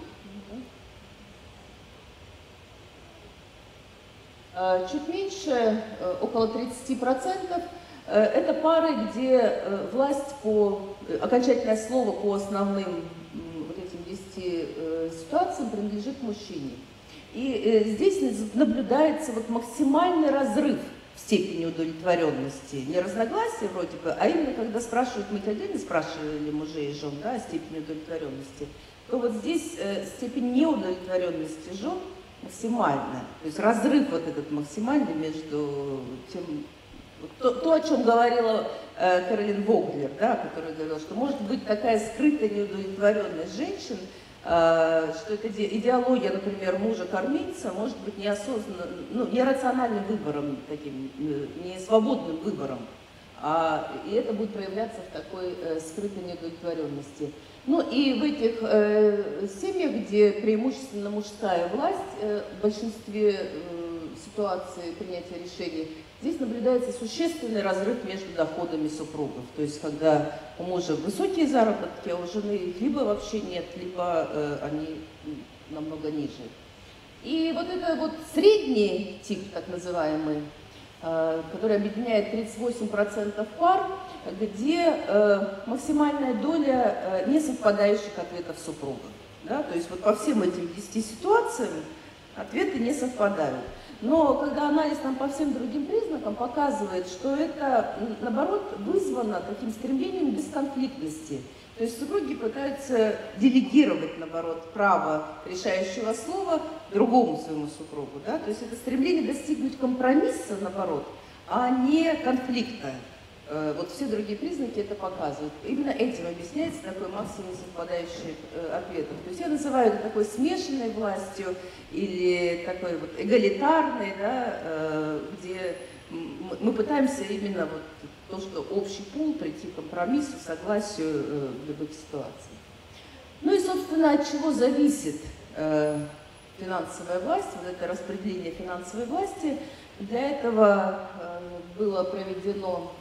а, чуть меньше, около 30 процентов, Э, это пары, где э, власть по, э, окончательное слово по основным этим 10 ситуациям принадлежит мужчине. И здесь наблюдается вот максимальный разрыв в степени удовлетворенности. Не разногласия вроде бы, а именно когда спрашивают, мы отдельно спрашивали мужей и жен да, о степени удовлетворенности, то вот здесь степень неудовлетворенности жен максимальная. То есть разрыв вот этот максимальный между тем, то, то, о чем говорила э, Каролин Воглер, да, которая говорила, что может быть такая скрытая неудовлетворенность женщин, э, что это идеология, например, мужа-кормильца может быть неосознанно, ну, нерациональным выбором, таким, э, не свободным выбором. А, и это будет проявляться в такой э, скрытой неудовлетворенности. Ну и в этих э, семьях, где преимущественно мужская власть, э, в большинстве э, ситуаций принятия решений, Здесь наблюдается существенный разрыв между доходами супругов. То есть, когда у мужа высокие заработки, а у жены либо вообще нет, либо э, они намного ниже. И вот это вот средний тип, так называемый, э, который объединяет 38% пар, где э, максимальная доля э, несовпадающих ответов супругов. Да? То есть вот по всем этим 10 ситуациям ответы не совпадают. Но когда анализ нам по всем другим признакам показывает, что это, наоборот, вызвано таким стремлением бесконфликтности. То есть супруги пытаются делегировать, наоборот, право решающего слова другому своему супругу. Да? То есть это стремление достигнуть компромисса, наоборот, а не конфликта. Э, вот все другие признаки это показывают. Именно этим объясняется такой максимум совпадающих э, ответов. То есть я называю это такой смешанной властью или такой вот эгалитарной, да, э, где мы пытаемся именно вот то, что общий пул, прийти к компромиссу, согласию в любых ситуациях. Ну и, собственно, от чего зависит финансовая власть, вот это распределение финансовой власти. Для этого было проведено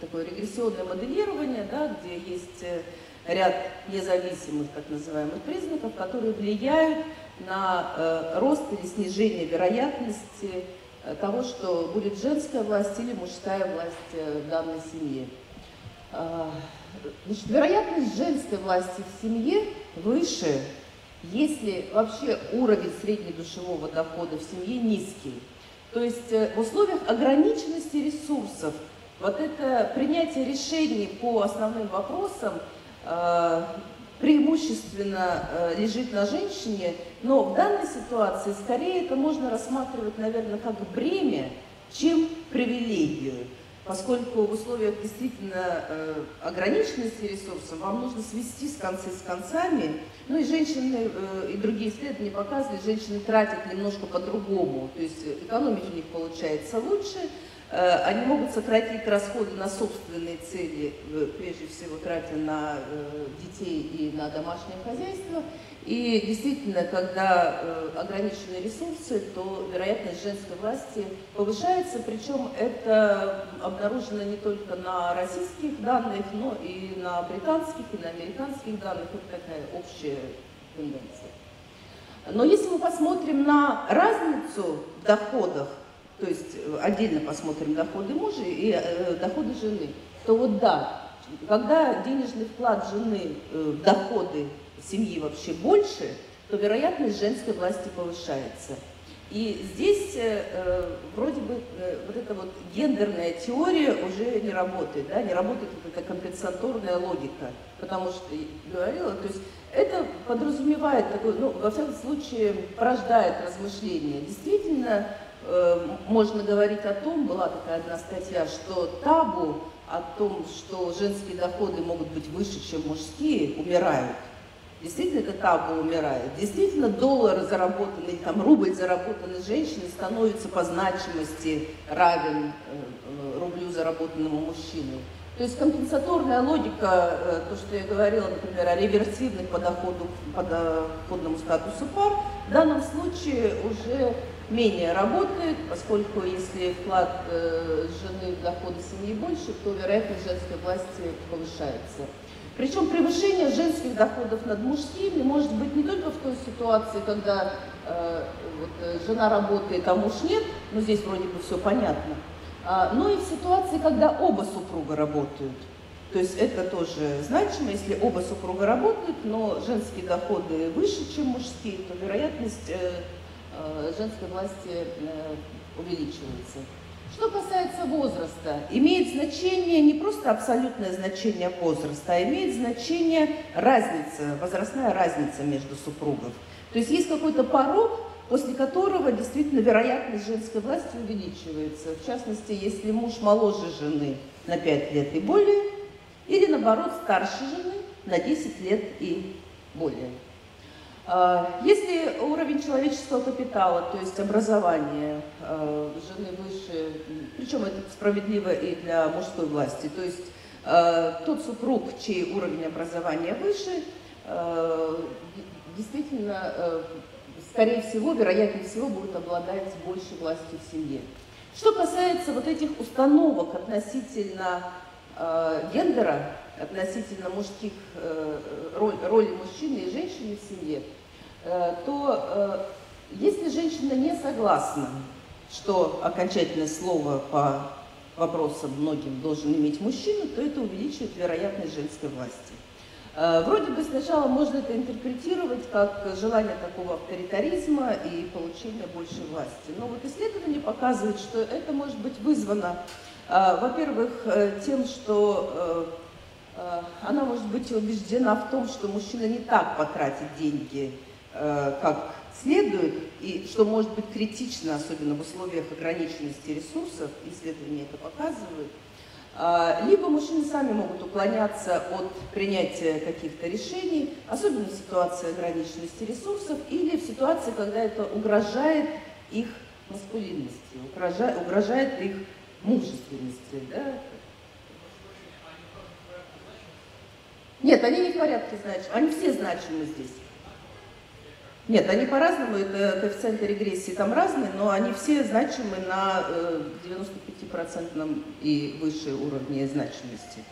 такое регрессионное моделирование, да, где есть э, ряд независимых, так называемых, признаков, которые влияют на э, рост или снижение вероятности э, того, что будет женская власть или мужская власть э, в данной семье. Э, значит, вероятность женской власти в семье выше, если вообще уровень среднедушевого дохода в семье низкий. То есть э, в условиях ограниченности ресурсов – вот это принятие решений по основным вопросам э, преимущественно э, лежит на женщине, но в данной ситуации скорее это можно рассматривать, наверное, как бремя, чем привилегию, поскольку в условиях действительно э, ограниченности ресурсов вам нужно свести с концы с концами, ну и женщины, э, и другие исследования показывают, женщины тратят немножко по-другому, то есть экономить у них получается лучше, Э, они могут сократить расходы на собственные цели, э, прежде всего тратя на э, детей и на домашнее хозяйство. И действительно, когда ограничены ресурсы, то вероятность женской власти повышается, причем это обнаружено не только на российских данных, но и на британских, и на американских данных. Это такая общая тенденция. Но если мы посмотрим на разницу в доходах то есть э, отдельно посмотрим доходы мужа и э, доходы жены, то вот да, когда денежный вклад жены э, в доходы семьи вообще больше, то вероятность женской власти повышается. И здесь э, вроде бы э, вот эта вот гендерная теория уже не работает, да, не работает вот эта компенсаторная логика, потому что, говорила, то есть это подразумевает такой, ну, во всяком случае, порождает размышления. Действительно, Э, можно говорить о том, была такая одна статья, что табу о том, что женские доходы могут быть выше, чем мужские, умирают. Действительно, это табу умирает. Действительно, доллар заработанный, там, рубль заработанный женщиной становится по значимости равен э, э, рублю, заработанному мужчиной. То есть компенсаторная логика, то, что я говорила, например, о реверсивных по доходу, по доходному статусу пар, в данном случае уже менее работает, поскольку если вклад э, жены в доходы семьи больше, то вероятность женской власти повышается. Причем превышение женских доходов над мужскими может быть не только в той ситуации, когда э, вот, э, жена работает, а муж нет, но здесь вроде бы все понятно, а, но и в ситуации, когда оба супруга работают. То есть это тоже значимо, если оба супруга работают, но женские доходы выше, чем мужские, то вероятность Э, женской власти э, увеличивается. Что касается возраста, имеет значение не просто абсолютное значение возраста, а имеет значение разница, возрастная разница между супругов. То есть есть какой-то порог, после которого действительно вероятность женской власти увеличивается. В частности, если муж моложе жены на 5 лет и более, или наоборот старше жены на 10 лет и более. А, если уровень человеческого капитала, то есть образование а, жены выше, причем это справедливо и для мужской власти, то есть а, тот супруг, чей уровень образования выше, действительно, скорее всего, вероятнее всего, будет обладать большей властью в семье. Что касается вот этих установок относительно гендера, относительно мужских, э, роли, мужчины и женщины в семье, то э, если женщина не согласна, что окончательное слово по вопросам многим должен иметь мужчина, то это увеличивает вероятность женской власти. Вроде бы сначала можно это интерпретировать как желание такого авторитаризма и получения большей власти. Но вот исследование показывает, что это может быть вызвано, во-первых, тем, что Э, она может быть убеждена в том, что мужчина не так потратит деньги, э, как следует, и что может быть критично, особенно в условиях ограниченности ресурсов, исследования это показывают. А, либо мужчины сами могут уклоняться от принятия каких-то решений, особенно в ситуации ограниченности ресурсов или в ситуации, когда это угрожает их маскулинности, угрожает их мужественности. Да? Нет, они не в порядке значимы, они все значимы здесь. Нет, они по-разному, это коэффициенты регрессии там разные, но они все значимы на 95% э, и выше уровне значимости.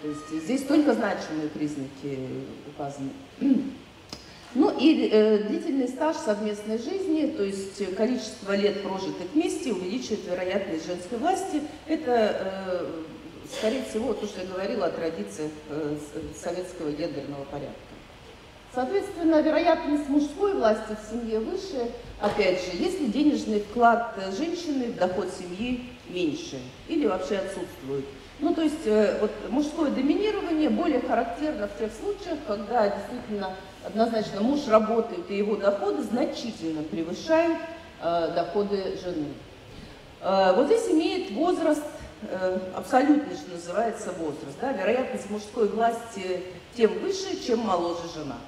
То есть здесь только значимые признаки указаны. Ну и э, длительный стаж совместной жизни, то есть количество лет прожитых вместе увеличивает вероятность женской власти. Это, э, скорее всего, то, что я говорила о традициях э, советского гендерного порядка. Соответственно, вероятность мужской власти в семье выше, опять же, если денежный вклад женщины в доход семьи меньше или вообще отсутствует. Ну, то есть э, вот мужское доминирование более характерно в тех случаях, когда действительно однозначно муж работает и его доходы значительно превышают э, доходы жены. Э, вот здесь имеет возраст, э, абсолютный, что называется, возраст. Да? Вероятность мужской власти тем выше, чем моложе жена.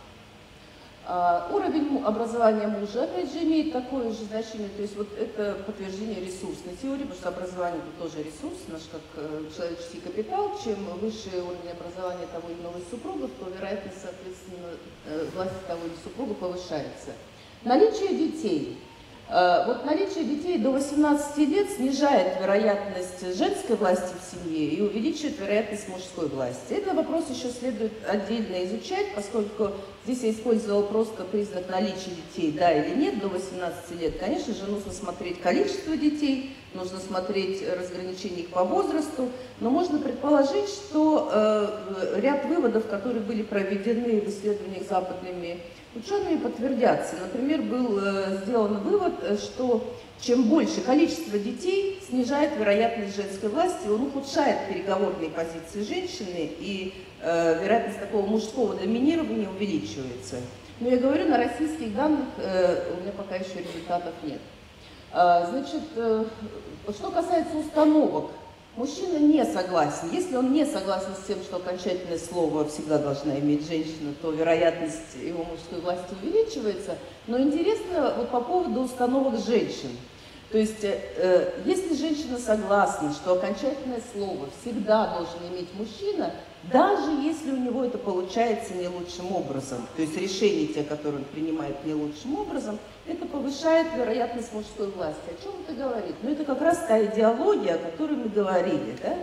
А, уровень образования мужа, опять же, имеет такое же значение, то есть вот это подтверждение ресурсной теории, потому что образование это тоже ресурс, наш как э, человеческий капитал. Чем выше уровень образования того или иного из супругов, то вероятность, соответственно, э, власти того или супруга повышается. Наличие детей – вот наличие детей до 18 лет снижает вероятность женской власти в семье и увеличивает вероятность мужской власти. Этот вопрос еще следует отдельно изучать, поскольку здесь я использовала просто признак наличия детей, да или нет, до 18 лет. Конечно же, нужно смотреть количество детей, нужно смотреть разграничение их по возрасту, но можно предположить, что э, ряд выводов, которые были проведены в исследованиях западными Ученые подтвердятся. Например, был э, сделан вывод, э, что чем больше количество детей снижает вероятность женской власти, он ухудшает переговорные позиции женщины, и э, вероятность такого мужского доминирования увеличивается. Но я говорю, на российских данных э, у меня пока еще результатов нет. Э, значит, э, что касается установок Мужчина не согласен. Если он не согласен с тем, что окончательное слово всегда должна иметь женщина, то вероятность его мужской власти увеличивается. Но интересно вот по поводу установок женщин. То есть, э, если женщина согласна, что окончательное слово всегда должен иметь мужчина, даже если у него это получается не лучшим образом, то есть решения те, которые он принимает не лучшим образом, это повышает вероятность мужской власти. О чем это говорит? Ну, это как раз та идеология, о которой мы говорили, да?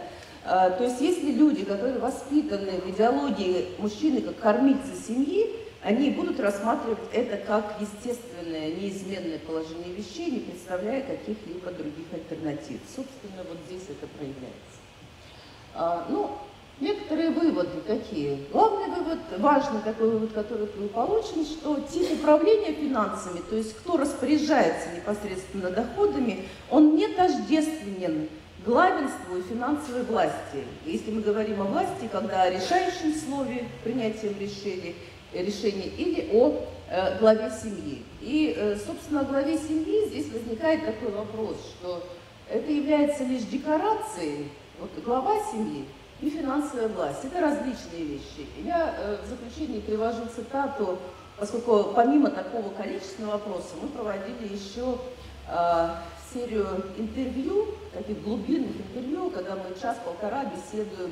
А, то есть, если люди, которые воспитаны в идеологии мужчины как кормильца семьи, они будут рассматривать это как естественное, неизменное положение вещей, не представляя каких-либо других альтернатив. Собственно, вот здесь это проявляется. А, ну, некоторые выводы какие? Главный вывод, важный такой вывод, который был получен, что тип управления финансами, то есть кто распоряжается непосредственно доходами, он не тождественен главенству и финансовой власти. Если мы говорим о власти, когда о решающем слове принятием решений, решения или о э, главе семьи. И, э, собственно, о главе семьи здесь возникает такой вопрос, что это является лишь декорацией, вот глава семьи и финансовая власть. Это различные вещи. Я э, в заключении привожу цитату, поскольку помимо такого количества вопросов мы проводили еще э, серию интервью, таких глубинных интервью, когда мы час-полтора беседуем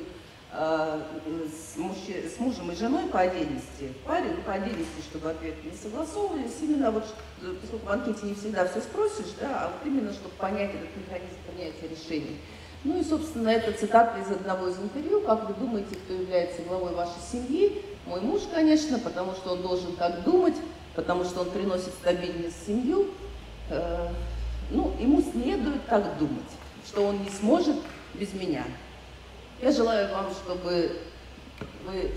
Э, с, мужем и женой по отдельности, в паре, ну, по отдельности, чтобы ответы не согласовывались, именно вот, поскольку в анкете не всегда все спросишь, да, а вот именно, чтобы понять этот механизм принятия решений. Ну и, собственно, это цитата из одного из интервью. Как вы думаете, кто является главой вашей семьи? Мой муж, конечно, потому что он должен так думать, потому что он приносит стабильность в семью. Э, ну, ему следует так думать, что он не сможет без меня. Я желаю вам, чтобы вы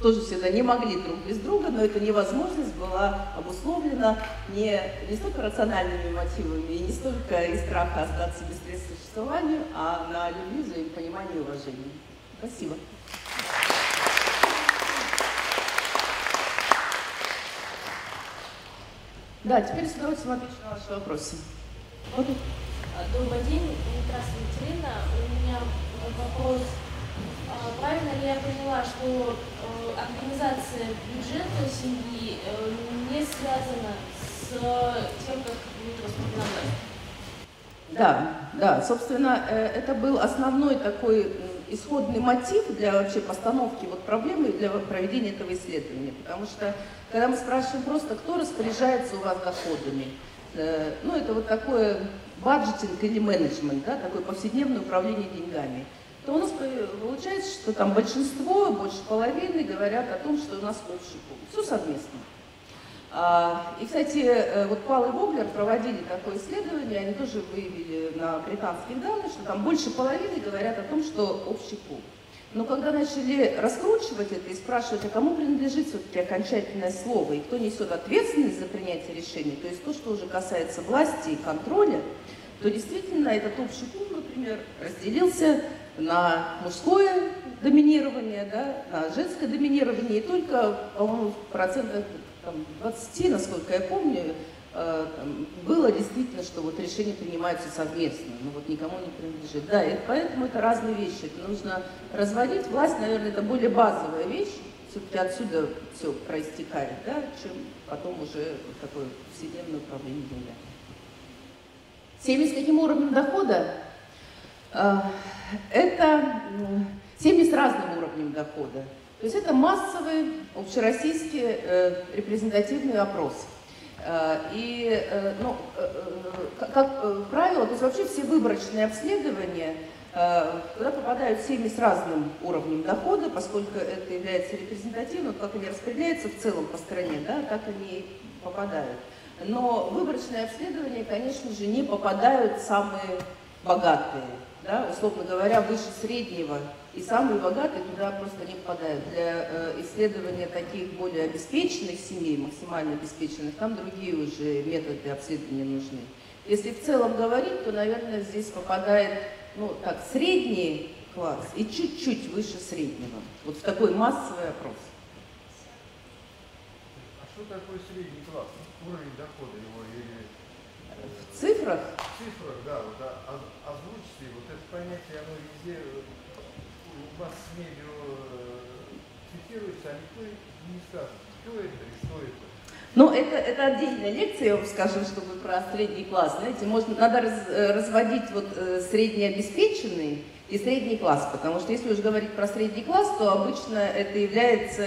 тоже всегда не могли друг без друга, но эта невозможность была обусловлена не, не столько рациональными мотивами и не столько из страха остаться без средств существования, а на любви, взаимопонимании и уважении. Спасибо. Да, теперь с удовольствием отвечу на ваши вопросы.
Добрый день. Здравствуйте, Ирина. У меня вопрос. А, правильно ли я поняла, что э, организация бюджета семьи э, не связана с тем, как будет распределена?
Да, да, собственно, э, это был основной такой исходный мотив для вообще постановки вот проблемы для проведения этого исследования. Потому что, когда мы спрашиваем просто, кто распоряжается у вас доходами, э, ну, это вот такое баджетинг или менеджмент, да, такое повседневное управление деньгами, то у нас получается, что там большинство, больше половины говорят о том, что у нас общий пункт. Все совместно. А, и, кстати, э, вот Пал и Воглер проводили такое исследование, они тоже выявили на британских данных, что там больше половины говорят о том, что общий пул. Но когда начали раскручивать это и спрашивать, а кому принадлежит все-таки окончательное слово, и кто несет ответственность за принятие решений, то есть то, что уже касается власти и контроля, то действительно этот общий пул, например, разделился на мужское доминирование, да, на женское доминирование, и только, по-моему, процентах там, 20, насколько я помню, э, там, было действительно, что вот решения принимаются совместно, но вот никому не принадлежит. Да, и поэтому это разные вещи. Это нужно разводить. Власть, наверное, это более базовая вещь, все-таки отсюда все проистекает, да, чем потом уже такое повседневное управление. Семьи с каким уровнем дохода? Э, это семьи с разным уровнем дохода. То есть это массовый общероссийский э, репрезентативный опрос. Э, и, э, ну, э, как, как правило, то есть вообще все выборочные обследования, э, туда попадают семьи с разным уровнем дохода, поскольку это является репрезентативным, как они распределяются в целом по стране, да, так они попадают. Но выборочные обследования, конечно же, не попадают самые богатые, да, условно говоря, выше среднего и самые богатые туда просто не попадают. Для э, исследования таких более обеспеченных семей, максимально обеспеченных, там другие уже методы обследования нужны. Если в целом говорить, то, наверное, здесь попадает, ну, так, средний класс и чуть-чуть выше среднего. Вот в такой массовый опрос.
А что такое средний класс? Уровень дохода его
цифрах?
В цифрах, да. Вот, а, а, озвучьте, вот это понятие, оно везде масс-медиа цитируется, а никто не скажет, кто это и что это.
Ну, это, это отдельная лекция, я вам скажу, чтобы про средний класс. Знаете, можно, надо раз, э, разводить вот э, среднеобеспеченный и средний класс, потому что если уж говорить про средний класс, то обычно это является...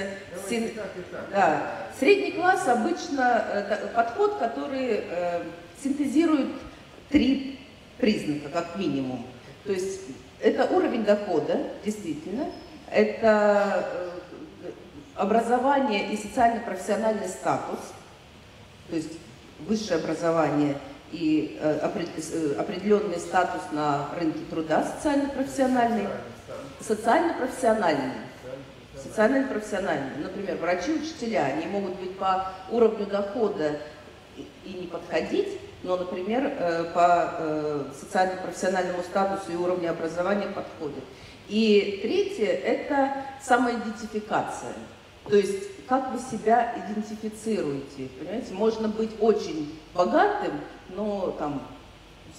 Син... Так так.
Да, средний класс обычно э, подход, который э, синтезирует три признака, как минимум. То есть это уровень дохода, действительно. Это э, образование и социально-профессиональный статус, то есть высшее образование и э, э, определенный статус на рынке труда социально-профессиональный, социально-профессиональный. Социально-профессиональный. Например, врачи, учителя, они могут быть по уровню дохода и не подходить, но, например, э, по э, социально-профессиональному статусу и уровню образования подходит. И третье – это самоидентификация. То есть, как вы себя идентифицируете, понимаете? Можно быть очень богатым, но там,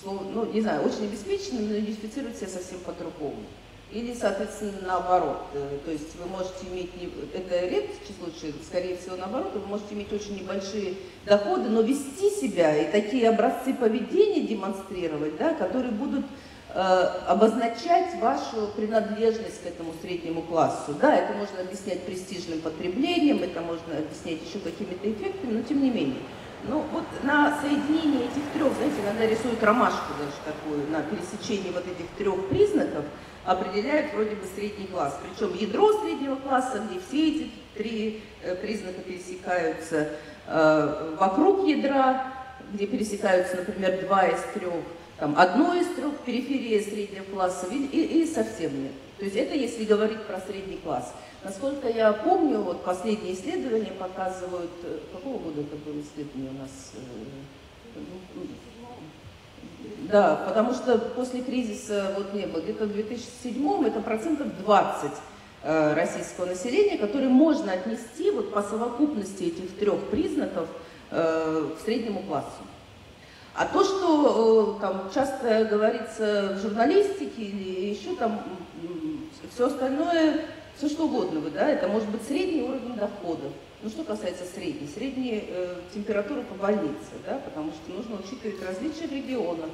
ну, не знаю, очень обеспеченным, но идентифицировать себя совсем по-другому. Или, соответственно, наоборот. Э, то есть вы можете иметь, это редкий случай, скорее всего, наоборот, вы можете иметь очень небольшие доходы, но вести себя и такие образцы поведения демонстрировать, да, которые будут э, обозначать вашу принадлежность к этому среднему классу. Да, это можно объяснять престижным потреблением, это можно объяснять еще какими-то эффектами, но тем не менее. Ну вот на соединении этих трех, знаете, иногда рисуют ромашку даже такую, на пересечении вот этих трех признаков, определяют вроде бы средний класс. Причем ядро среднего класса, где все эти три э, признака пересекаются, э, вокруг ядра, где пересекаются, например, два из трех, там, одно из трех, периферия среднего класса, и, и совсем нет. То есть это если говорить про средний класс. Насколько я помню, вот последние исследования показывают, э, какого года это было исследование у нас? Да, потому что после кризиса вот не было. Где-то в 2007 это процентов 20 э, российского населения, которые можно отнести вот по совокупности этих трех признаков э, к среднему классу. А то, что э, там часто говорится в журналистике или еще там все остальное, все что угодно да, это может быть средний уровень доходов. Ну что касается средней, средней э, температуры по больнице, да, потому что нужно учитывать различия в регионах,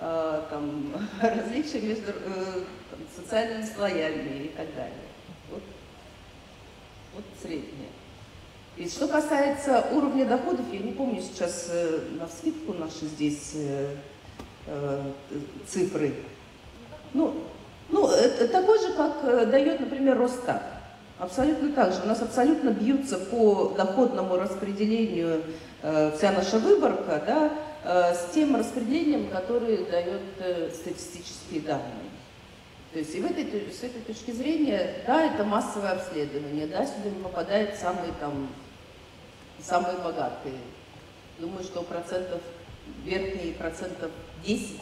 э, там, различия между э, там, социальными слоями и так далее. Вот, вот средняя. И что касается уровня доходов, я не помню сейчас э, на вскидку наши здесь э, э, цифры. Ну, ну, это такой же, как э, дает, например, Росстат. Абсолютно так же. У нас абсолютно бьются по доходному распределению э, вся наша выборка, да, э, с тем распределением, которое дает э, статистические данные. То есть и в этой, с этой точки зрения, да, это массовое обследование, да, сюда не попадает самый там самые богатые. Думаю, что процентов, верхние процентов 10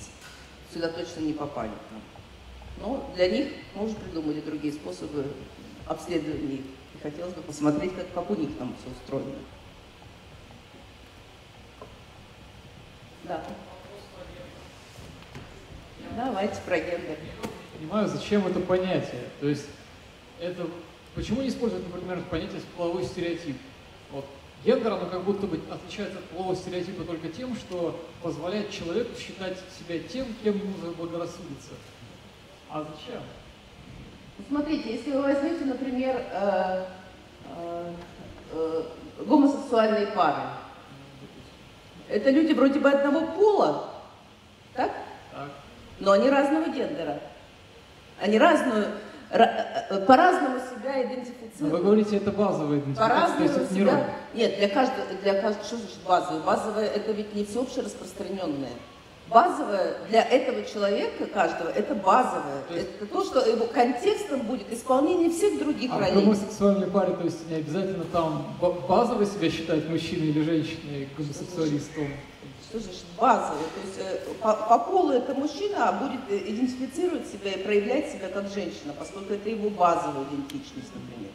сюда точно не попали. Но для них уже придумали другие способы обследования И хотелось бы посмотреть, как, как у них там все устроено. Да. Давайте про гендер.
Понимаю, зачем это понятие. То есть это почему не использовать, например, понятие половой стереотип? Вот Гендер, оно как будто бы отличается от полового стереотипа только тем, что позволяет человеку считать себя тем, кем ему заблагорассудится. А зачем?
Смотрите, если вы возьмете, например, э, э, э, гомосексуальные пары, это люди вроде бы одного пола, так?
Так.
Но они разного гендера. Они разную Э, э, по-разному себя идентифицируют.
Но вы говорите, это базовая идентификация,
по-разному
то есть это не
себя... Нет, для каждого, для каждого, что значит базовая? Базовая это ведь не всеобщее распространенное. Базовое для этого человека, каждого, это базовое. То есть... Это то, что его контекстом будет исполнение всех других
а
ролей.
А гомосексуальной паре, то есть не обязательно там базово себя считать мужчиной или женщиной гомосексуалистом?
что базовый. То есть э, по, по полу это мужчина, а будет э, идентифицировать себя и проявлять себя как женщина, поскольку это его базовая идентичность, например.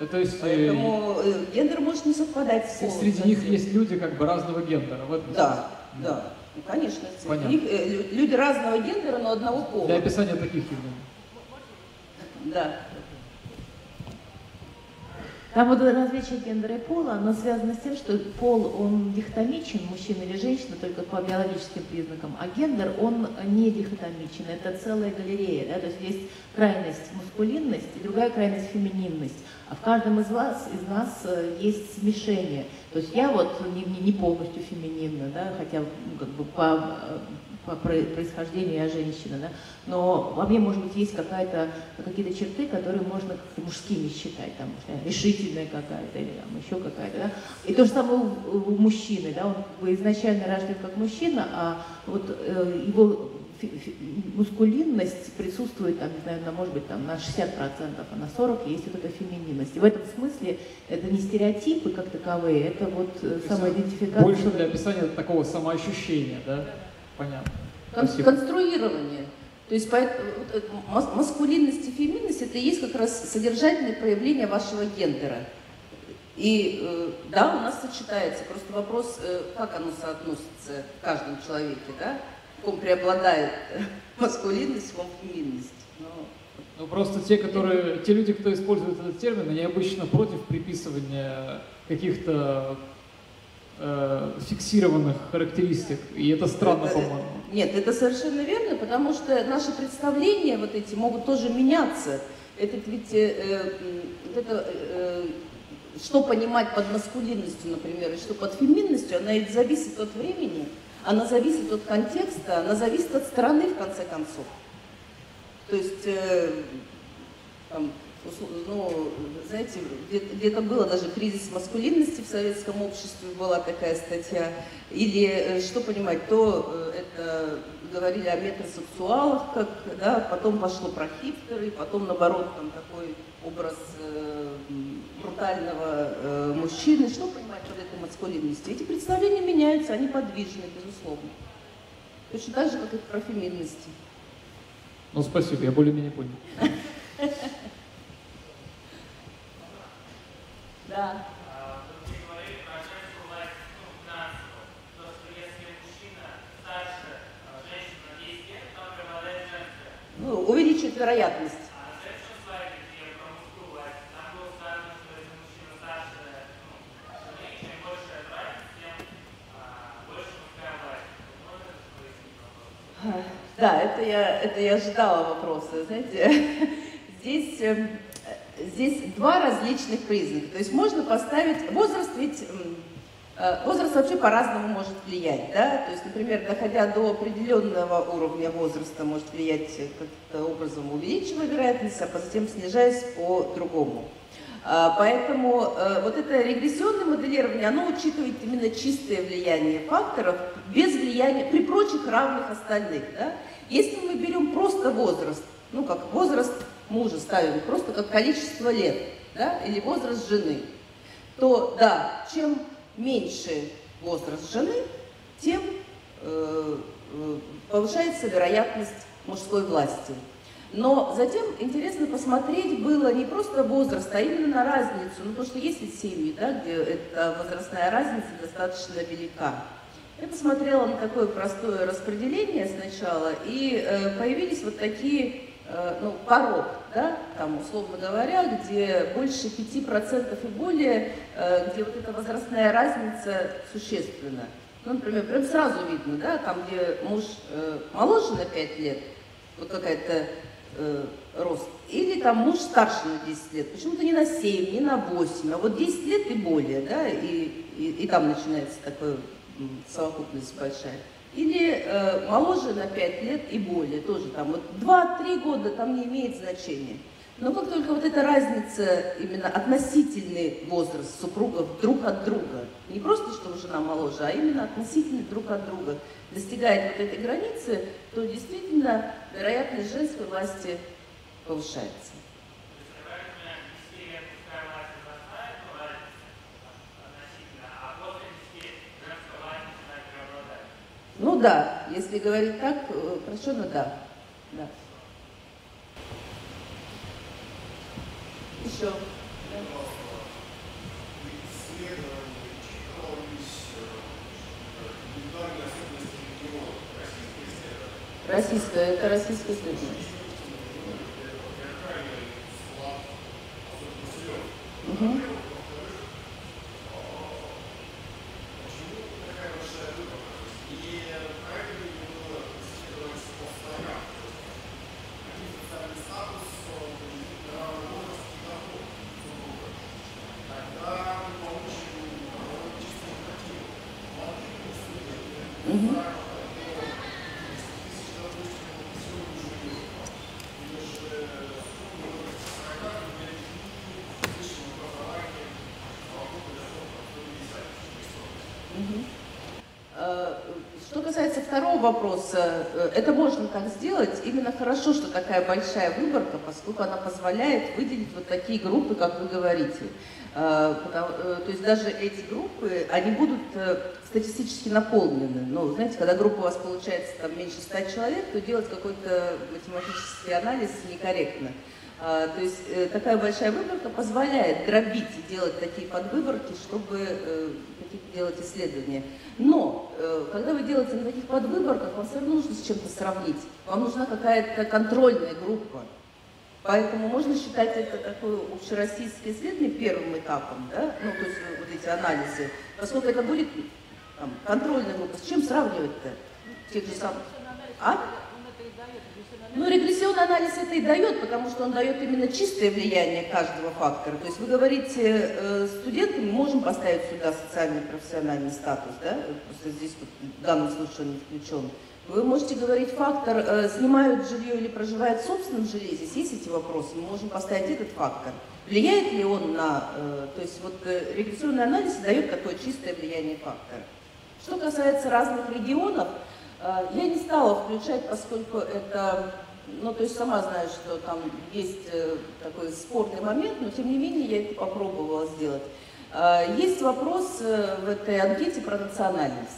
Э, то есть,
Поэтому э, гендер может не совпадать с полом.
Среди них есть люди как бы разного гендера. В этом
да, смысле. Да. Ну, конечно.
Понятно.
Них, э, люди разного гендера, но одного пола.
Для описания таких явлений.
Да.
Там вот различие гендера и пола, оно связано с тем, что пол, он дихотомичен, мужчина или женщина, только по биологическим признакам, а гендер, он не дихотомичен, это целая галерея, да, то есть есть крайность мускулинность и другая крайность фемининность, а в каждом из вас, из нас э, есть смешение, то есть я вот не, не полностью фемининна, да, хотя ну, как бы по по происхождению я женщина, да, но во мне, может быть, есть какая-то, какие-то черты, которые можно как мужскими считать, там, решительная какая-то или там, еще какая-то, да. И то же самое у, у мужчины, да, он как бы изначально рожден как мужчина, а вот э, его мускулинность присутствует, там, не знаю, на, может быть, там, на 60%, а на 40% есть вот эта фемининность. И в этом смысле это не стереотипы как таковые, это вот э, самоидентификация.
Больше для описания такого самоощущения, да? Понятно.
Кон- конструирование. То есть маскулинность и феминность это и есть как раз содержательное проявление вашего гендера. И э, да, у нас сочетается. Просто вопрос, э, как оно соотносится в каждом человеке, да? В ком преобладает маскулинность, в ком феминность.
Но... Ну просто те, которые, те люди, кто использует этот термин, они обычно против приписывания каких-то э, фиксированных характеристик, и это странно,
это,
по-моему.
Нет, это совершенно верно, потому что наши представления вот эти могут тоже меняться. Это ведь э, э, это, э, что понимать под маскулинностью, например, и что под феминностью, она ведь зависит от времени, она зависит от контекста, она зависит от страны, в конце концов. То есть э, там, ну, знаете, где-то было даже кризис маскулинности в советском обществе, была такая статья. Или, э, что понимать, то э, это говорили о метросексуалах, как, да, потом пошло про хипстеры, потом, наоборот, там такой образ э, брутального э, мужчины. Что понимать порядку маскулинности. Эти представления меняются, они подвижны, безусловно. Точно так же, как и про феминности.
Ну, спасибо, я более-менее понял.
Да.
Ну,
увеличивает вероятность.
Это
я ожидала вопроса. Знаете, здесь, э, здесь два различных признака. То есть можно поставить... Возраст ведь... э, Возраст вообще по-разному может влиять, да? То есть, например, доходя до определенного уровня возраста, может влиять э, каким-то образом увеличивая вероятность, а затем снижаясь по-другому. А, Поэтому вот это регрессионное моделирование, оно учитывает именно чистое влияние факторов без влияния, при прочих равных остальных. Да? Если мы просто возраст, ну как возраст мужа ставим, просто как количество лет, да, или возраст жены, то да, чем меньше возраст жены, тем э, э, повышается вероятность мужской власти. Но затем интересно посмотреть было не просто возраст, а именно на разницу. Ну, потому что есть ведь семьи, да, где эта возрастная разница достаточно велика. Я посмотрела на такое простое распределение сначала, и э, появились вот такие, э, ну, порог, да, там, условно говоря, где больше 5% и более, э, где вот эта возрастная разница существенна. Ну, например, прям сразу видно, да, там, где муж э, моложе на 5 лет, вот какая-то э, рост, или там муж старше на 10 лет, почему-то не на 7, не на 8, а вот 10 лет и более, да, и, и, и там начинается такая м, совокупность большая. Или э, моложе на 5 лет и более, тоже там вот 2-3 года там не имеет значения. Но как только вот эта разница, именно относительный возраст супругов друг от друга, не просто, что жена моложе, а именно относительный друг от друга, достигает вот этой границы, то действительно вероятность женской власти повышается.
То есть, например, у меня 10 лет мужская власть возрастает, ну, разница относительно, а после 10 женская власть начинает преобладать.
Ну да, если говорить так, э, упрощенно да. да. Еще. Российская, это российская следовательность.
Крайне слаб, особенно силен.
Мгм.
Почему такая большая выборка? И правильно ли было исследовать постоянно? Какие социальный статус, равный возраст и доход супруга? Тогда мы получим довольно чистую картину. Молодые люди,
Мгм. Мгм. Э, Что касается второго вопроса, э, это можно так сделать. Именно хорошо, что такая большая выборка, поскольку она позволяет выделить вот такие группы, как вы говорите. Э, э, То есть даже эти группы, они будут статистически наполнены. Ну, знаете, когда группа у вас получается там меньше 100 человек, то делать какой-то математический анализ некорректно. А, То есть такая большая выборка позволяет дробить и делать такие подвыборки, чтобы делать исследования. Но э, когда вы делаете на таких подвыборках, вам все равно нужно с чем-то сравнить. Вам нужна какая-то контрольная группа. Поэтому можно считать это такое общероссийское исследование первым этапом, да? ну, то есть э, вот эти анализы, поскольку это будет там, контрольная группа, с чем сравнивать-то? Тех же самых. А? Ну, регрессионный анализ это и дает, потому что он дает именно чистое влияние каждого фактора. То есть вы говорите, э, студенты, мы можем поставить сюда социальный профессиональный статус, да? Просто здесь вот в данном случае он не включен. Вы можете говорить фактор, э, снимают жилье или проживают в собственном жилье, здесь есть эти вопросы, мы можем поставить этот фактор. Влияет ли он на, э, то есть вот э, регрессионный анализ дает такое чистое влияние фактора. Что касается разных регионов, я не стала включать, поскольку это, ну то есть сама знаю, что там есть э, такой спорный момент, но тем не менее я это попробовала сделать. Э, Есть вопрос э, в этой анкете про национальность.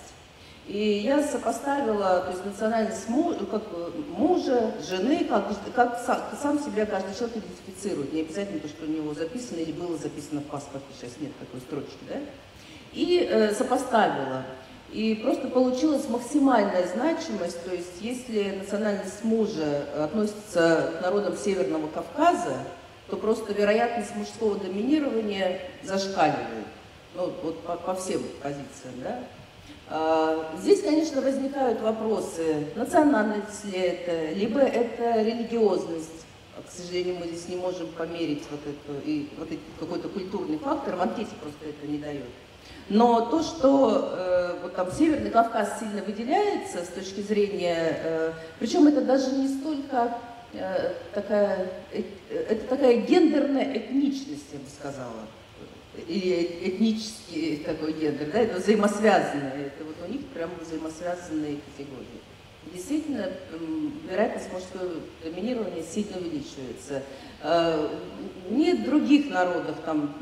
И я сопоставила, то есть национальность му- как э, мужа, жены, как, как са- сам себя каждый человек идентифицирует. Не обязательно то, что у него записано или было записано в паспорте, сейчас нет такой строчки, да? И э, сопоставила. И просто получилась максимальная значимость, то есть если национальность мужа относится к народам Северного Кавказа, то просто вероятность мужского доминирования зашкаливает. Ну, вот по, по всем позициям, да. А, здесь, конечно, возникают вопросы, национальность ли это, либо это религиозность. К сожалению, мы здесь не можем померить вот эту и вот этот какой-то культурный фактор, в анкете просто это не дает. Но то, что э, вот там Северный Кавказ сильно выделяется с точки зрения, э, причем это даже не столько э, такая, э, это такая гендерная этничность, я бы сказала, или этнический такой гендер, да, это взаимосвязанные, это вот у них прям взаимосвязанные категории. Действительно, вероятность мужского доминирования сильно увеличивается. Э, нет других народов, там,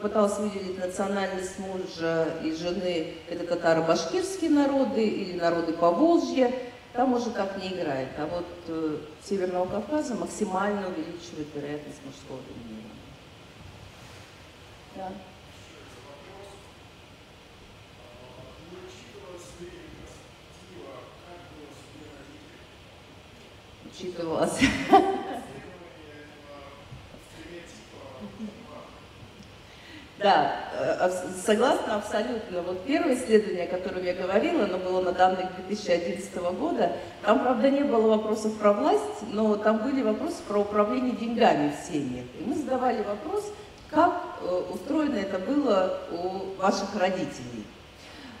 пыталась выделить национальность мужа и жены, это татаро-башкирские народы или народы Поволжья, там уже так не играет. А вот э, Северного Кавказа максимально увеличивает вероятность мужского доминирования. Да. Учитывалось. Да, э, согласна абсолютно. Вот первое исследование, о котором я говорила, оно было на данных 2011 года, там, правда, не было вопросов про власть, но там были вопросы про управление деньгами в семьях. И мы задавали вопрос, как э, устроено это было у ваших родителей.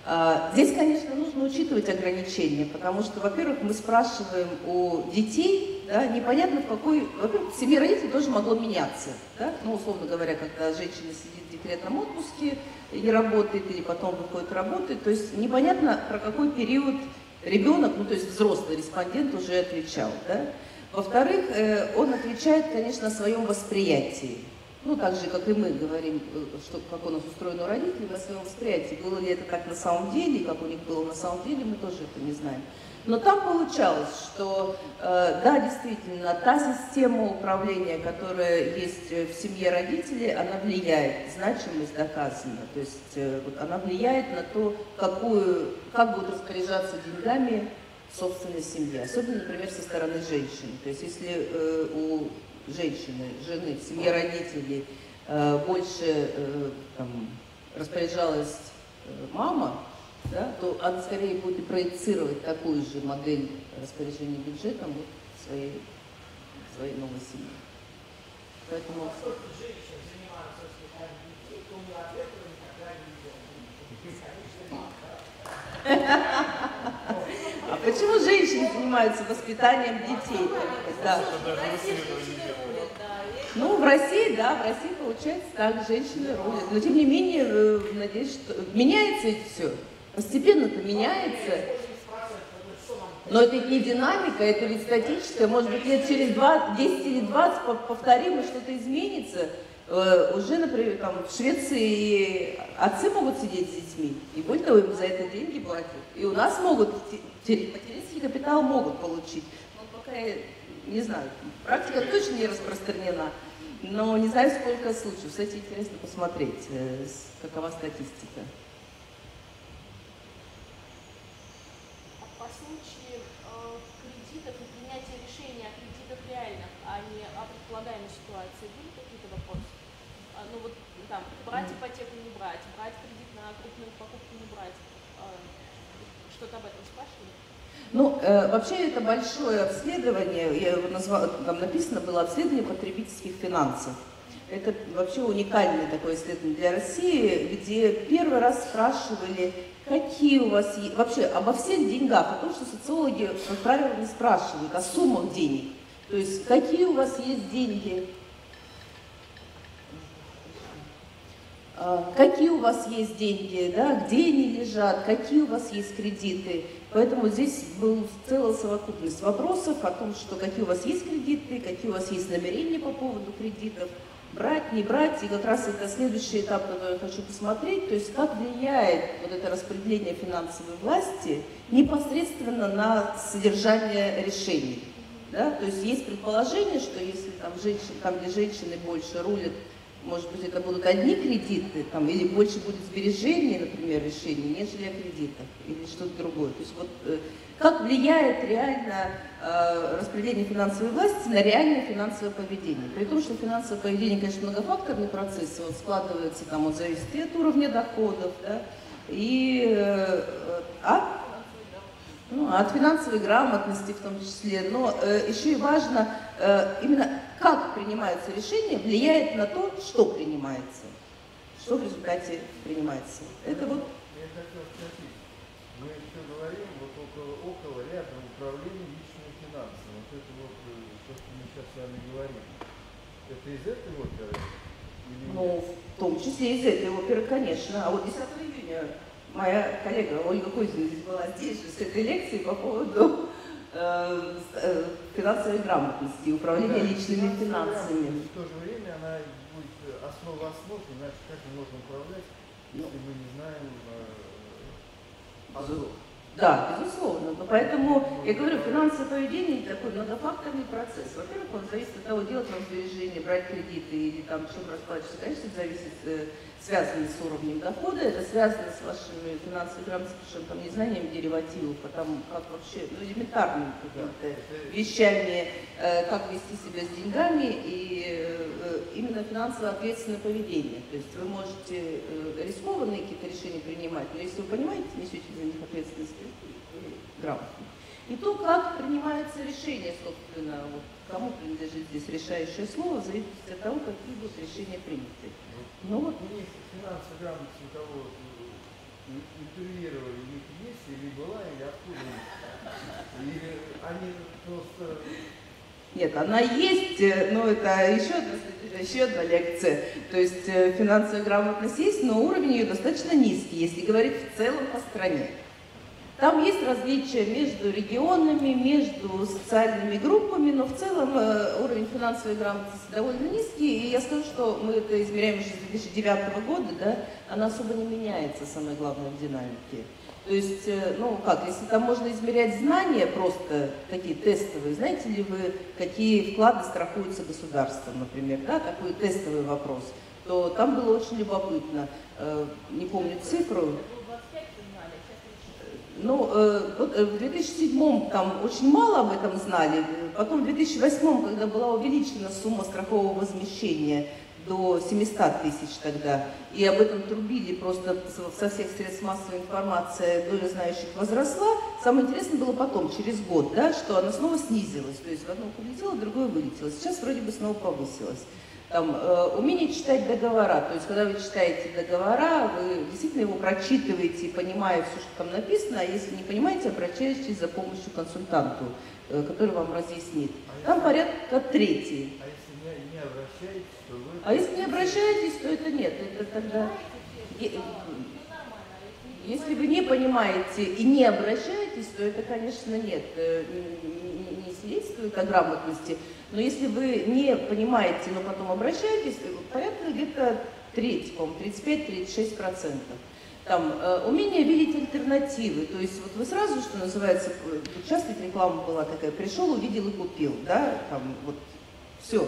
А, здесь, конечно, нужно учитывать ограничения, потому что, во-первых, мы спрашиваем у детей, да, непонятно в какой... Во-первых, в семье родителей тоже могло меняться. Да? Ну, условно говоря, когда женщина сидит в декретном отпуске, не работает, или потом выходит работать, то есть непонятно, про какой период ребенок, ну, то есть взрослый респондент уже отвечал. Да? Во-вторых, э, он отвечает, конечно, о своем восприятии ну, так же, как и мы говорим, э, что, как у нас устроено у родителей, во своем восприятии. Было ли это так на самом деле, как у них было на самом деле, мы тоже это не знаем. Но там получалось, что, э, да, действительно, та система управления, которая есть в семье родителей, она влияет, значимость доказана. То есть э, она влияет на то, какую, как будут распоряжаться деньгами собственной семьи, особенно, например, со стороны женщин. То есть если э, у женщины, жены, в семье родителей больше там, распоряжалась мама, да, то она скорее будет проецировать такую же модель распоряжения бюджетом вот, своей, своей новой семье. Поэтому... А почему женщины занимаются воспитанием детей? Да. Ну, в России, да, в России получается так, женщины рулят. Но тем не менее, э, надеюсь, что меняется это все. Постепенно-то меняется. Но это не динамика, это ведь статическое. Может быть, лет через 20, 10 или 20 повторим, и что-то изменится. Э, уже, например, там, в Швеции отцы могут сидеть с детьми, и более того, им за это деньги платят. И у нас могут, материнский капитал могут получить. Но пока я не знаю, практика точно не распространена, но не знаю, сколько случаев. Кстати, интересно посмотреть, э, какова статистика.
По случаю э, кредитов и принятия решения о кредитах реальных, а не о предполагаемой ситуации, были какие-то вопросы? А, ну вот там, брать ипотеку, не брать, брать кредит на крупную покупку, не брать. А, что-то об этом спрашивали?
Ну, э, вообще это большое обследование, я его назвала, там написано было обследование потребительских финансов. Это вообще уникальное такое исследование для России, где первый раз спрашивали, какие у вас есть, вообще обо всех деньгах, о том, что социологи, как правило, не спрашивают, о суммах денег. То есть, какие у вас есть деньги, какие у вас есть деньги, да, где они лежат, какие у вас есть кредиты. Поэтому здесь была целая совокупность вопросов о том, что какие у вас есть кредиты, какие у вас есть намерения по поводу кредитов, брать, не брать. И как раз это следующий этап, который я хочу посмотреть, то есть как влияет вот это распределение финансовой власти непосредственно на содержание решений. Да? То есть есть предположение, что если там, женщин, там где женщины больше рулят может быть, это будут одни кредиты, там, или больше будет сбережений, например, решений, нежели о кредитах, или что-то другое. То есть вот э, как влияет реально э, распределение финансовой власти на реальное финансовое поведение. При том, что финансовое поведение, конечно, многофакторный процесс, он складывается, там, он зависит от уровня доходов, да, и э, а? ну, от финансовой грамотности в том числе, но э, еще и важно э, именно как принимается решение, влияет на то, что принимается, что в результате принимается. Это вот...
Я хотел спросить, мы все говорим вот около, около ряда управления личными финансами. Вот это вот э, то, что мы сейчас с вами говорим. Это из этой оперы? Или
Ну, в том числе из этой оперы, конечно. А вот 10 июня моя коллега Ольга Кузина здесь была здесь же с этой лекцией по поводу финансовой грамотности и управления
Да,
личными финансами.
В то же время она будет э, основа основ, иначе как мы можем управлять,
Ну.
если мы не знаем э, основ.
Да, безусловно. Но поэтому, я говорю, финансовое поведение такой многофакторный процесс. Во-первых, он зависит от того, делать вам сбережения, брать кредиты или там чем расплачиваться. Конечно, зависит, э, связано с уровнем дохода, это связано с вашими финансовыми грамотностью, там, незнанием деривативов, там как вообще, ну, элементарными какими-то вещами, э, как вести себя с деньгами и э, именно финансово ответственное поведение. То есть вы можете э, рискованные какие-то решения принимать, но если вы понимаете, несете за них ответственность, грамотно. И то, как принимается решение, собственно, вот, кому принадлежит здесь решающее слово, зависит от того, какие будут решения приняты. Ну вот,
У них финансовая грамотность у кого интервьюировали, у них есть или была, или откуда? Или они просто
Нет, она есть, э, но это еще одна, еще одна лекция. То есть э, финансовая грамотность есть, но уровень ее достаточно низкий, если говорить в целом по стране. Там есть различия между регионами, между социальными группами, но в целом э, уровень финансовой грамотности довольно низкий. И я скажу, что мы это измеряем уже с 2009 года, да, она особо не меняется, самое главное, в динамике. То есть, э, ну как, если там можно измерять знания просто такие тестовые, знаете ли вы, какие вклады страхуются государством, например, да, такой тестовый вопрос, то там было очень любопытно, Э, не помню цифру, ну, э, э, в 2007 там очень мало об этом знали, потом в 2008, когда была увеличена сумма страхового возмещения до 700 тысяч тогда, и об этом трубили просто со- всех средств массовой информации, доля знающих возросла. Самое интересное было потом, через год, да, что она снова снизилась, то есть в одно полетело, в другое вылетело. Сейчас вроде бы снова повысилась. Там, э, умение читать договора, то есть когда вы читаете договора, вы действительно его прочитываете, понимая все, что там написано, а если не понимаете, обращаетесь за помощью к консультанту, э, который вам разъяснит. Там порядка трети.
А если не, не обращаетесь, то вы...
А если не обращаетесь, то это нет, это тогда... Е- Если вы не понимаете и не обращаетесь, то это, конечно, нет, э, не, не- не свидетельствует о грамотности. Но если вы не понимаете, но потом обращаетесь, э, порядка где-то треть, по-моему, 35-36 процентов. Там э, умение видеть альтернативы, то есть вот вы сразу, что называется, э, часто реклама была такая, пришел, увидел и купил, да, там вот все.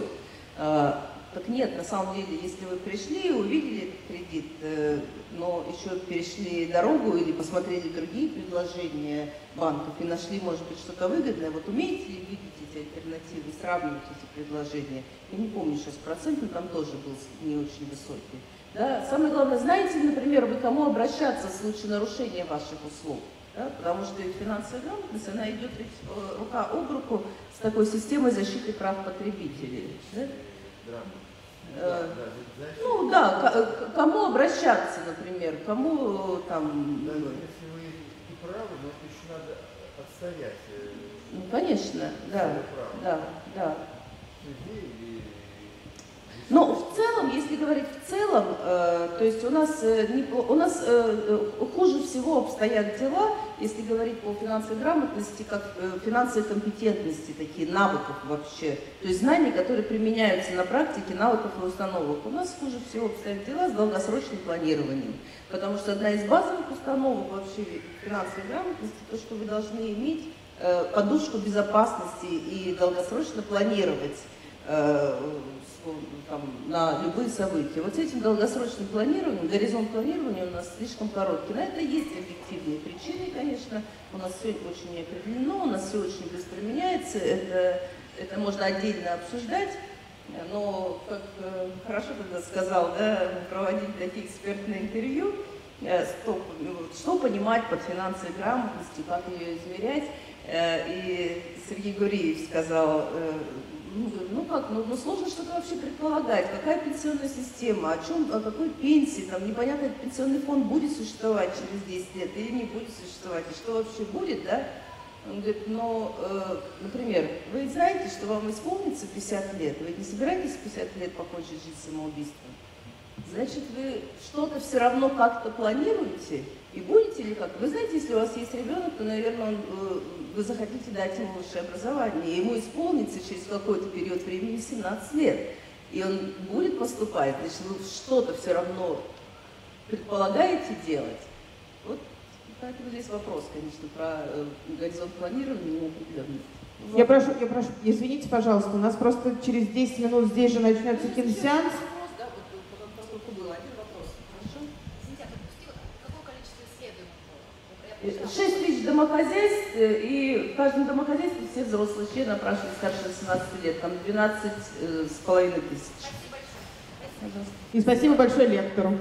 Так нет, на самом деле, если вы пришли увидели кредит, э, но еще перешли дорогу или посмотрели другие предложения банков и нашли, может быть, что-то выгодное, вот умеете ли видеть эти альтернативы, сравнивать эти предложения? Я не помню сейчас процент, но там тоже был не очень высокий. Да? Самое главное, знаете например, вы кому обращаться в случае нарушения ваших услуг? Да? Потому что финансовая грамотность, она идет ведь э, рука об руку с такой системой защиты прав потребителей. Да?
Да.
Э,
Да, да.
Ну да, к- к- кому обращаться, например, кому там...
Даже если вы и правы, но еще надо отстоять э,
Ну, конечно, да, да, да.
Суде или...
Но в целом, если говорить в целом, э, то есть у нас, э, у нас э, э, хуже всего обстоят дела, если говорить по финансовой грамотности, как э, финансовой компетентности, такие навыков вообще, то есть знаний, которые применяются на практике, навыков и установок. У нас хуже всего обстоят дела с долгосрочным планированием, потому что одна из базовых установок вообще финансовой грамотности, то, что вы должны иметь э, подушку безопасности и долгосрочно планировать э, там, на любые события. Вот с этим долгосрочным планированием, горизонт планирования у нас слишком короткий. На это есть объективные причины, конечно. У нас все очень не определено, у нас все очень быстро меняется. Это, это можно отдельно обсуждать. Но, как э, хорошо тогда сказал, да, проводить такие экспертные интервью, э, что, что понимать под финансовой грамотностью, как ее измерять. Э, И Сергей Гуриев сказал, ну, ну как, ну, ну сложно что-то вообще предполагать, какая пенсионная система, о чем, о какой пенсии, там непонятно, пенсионный фонд будет существовать через 10 лет или не будет существовать, и что вообще будет, да? Он говорит, ну, э, например, вы знаете, что вам исполнится 50 лет, вы не собираетесь в 50 лет покончить жизнь самоубийством? Значит, вы что-то все равно как-то планируете и будете ли как? Вы знаете, если у вас есть ребенок, то, наверное, он, э, вы захотите дать ему высшее образование, ему исполнится через какой-то период времени 17 лет, и он будет поступать, значит, вы что-то все равно предполагаете делать. Вот поэтому здесь вопрос, конечно, про э, горизонт планирования и неопределенность.
Я прошу, я прошу, извините, пожалуйста, у нас просто через 10 минут здесь же начнется киносеанс.
6 тысяч домохозяйств, э, и в каждом домохозяйстве все взрослые члены опрашивают старше 18 лет, там 12 э, с половиной тысяч.
Спасибо большое. Спасибо.
Пожалуйста.
И спасибо большое лектору.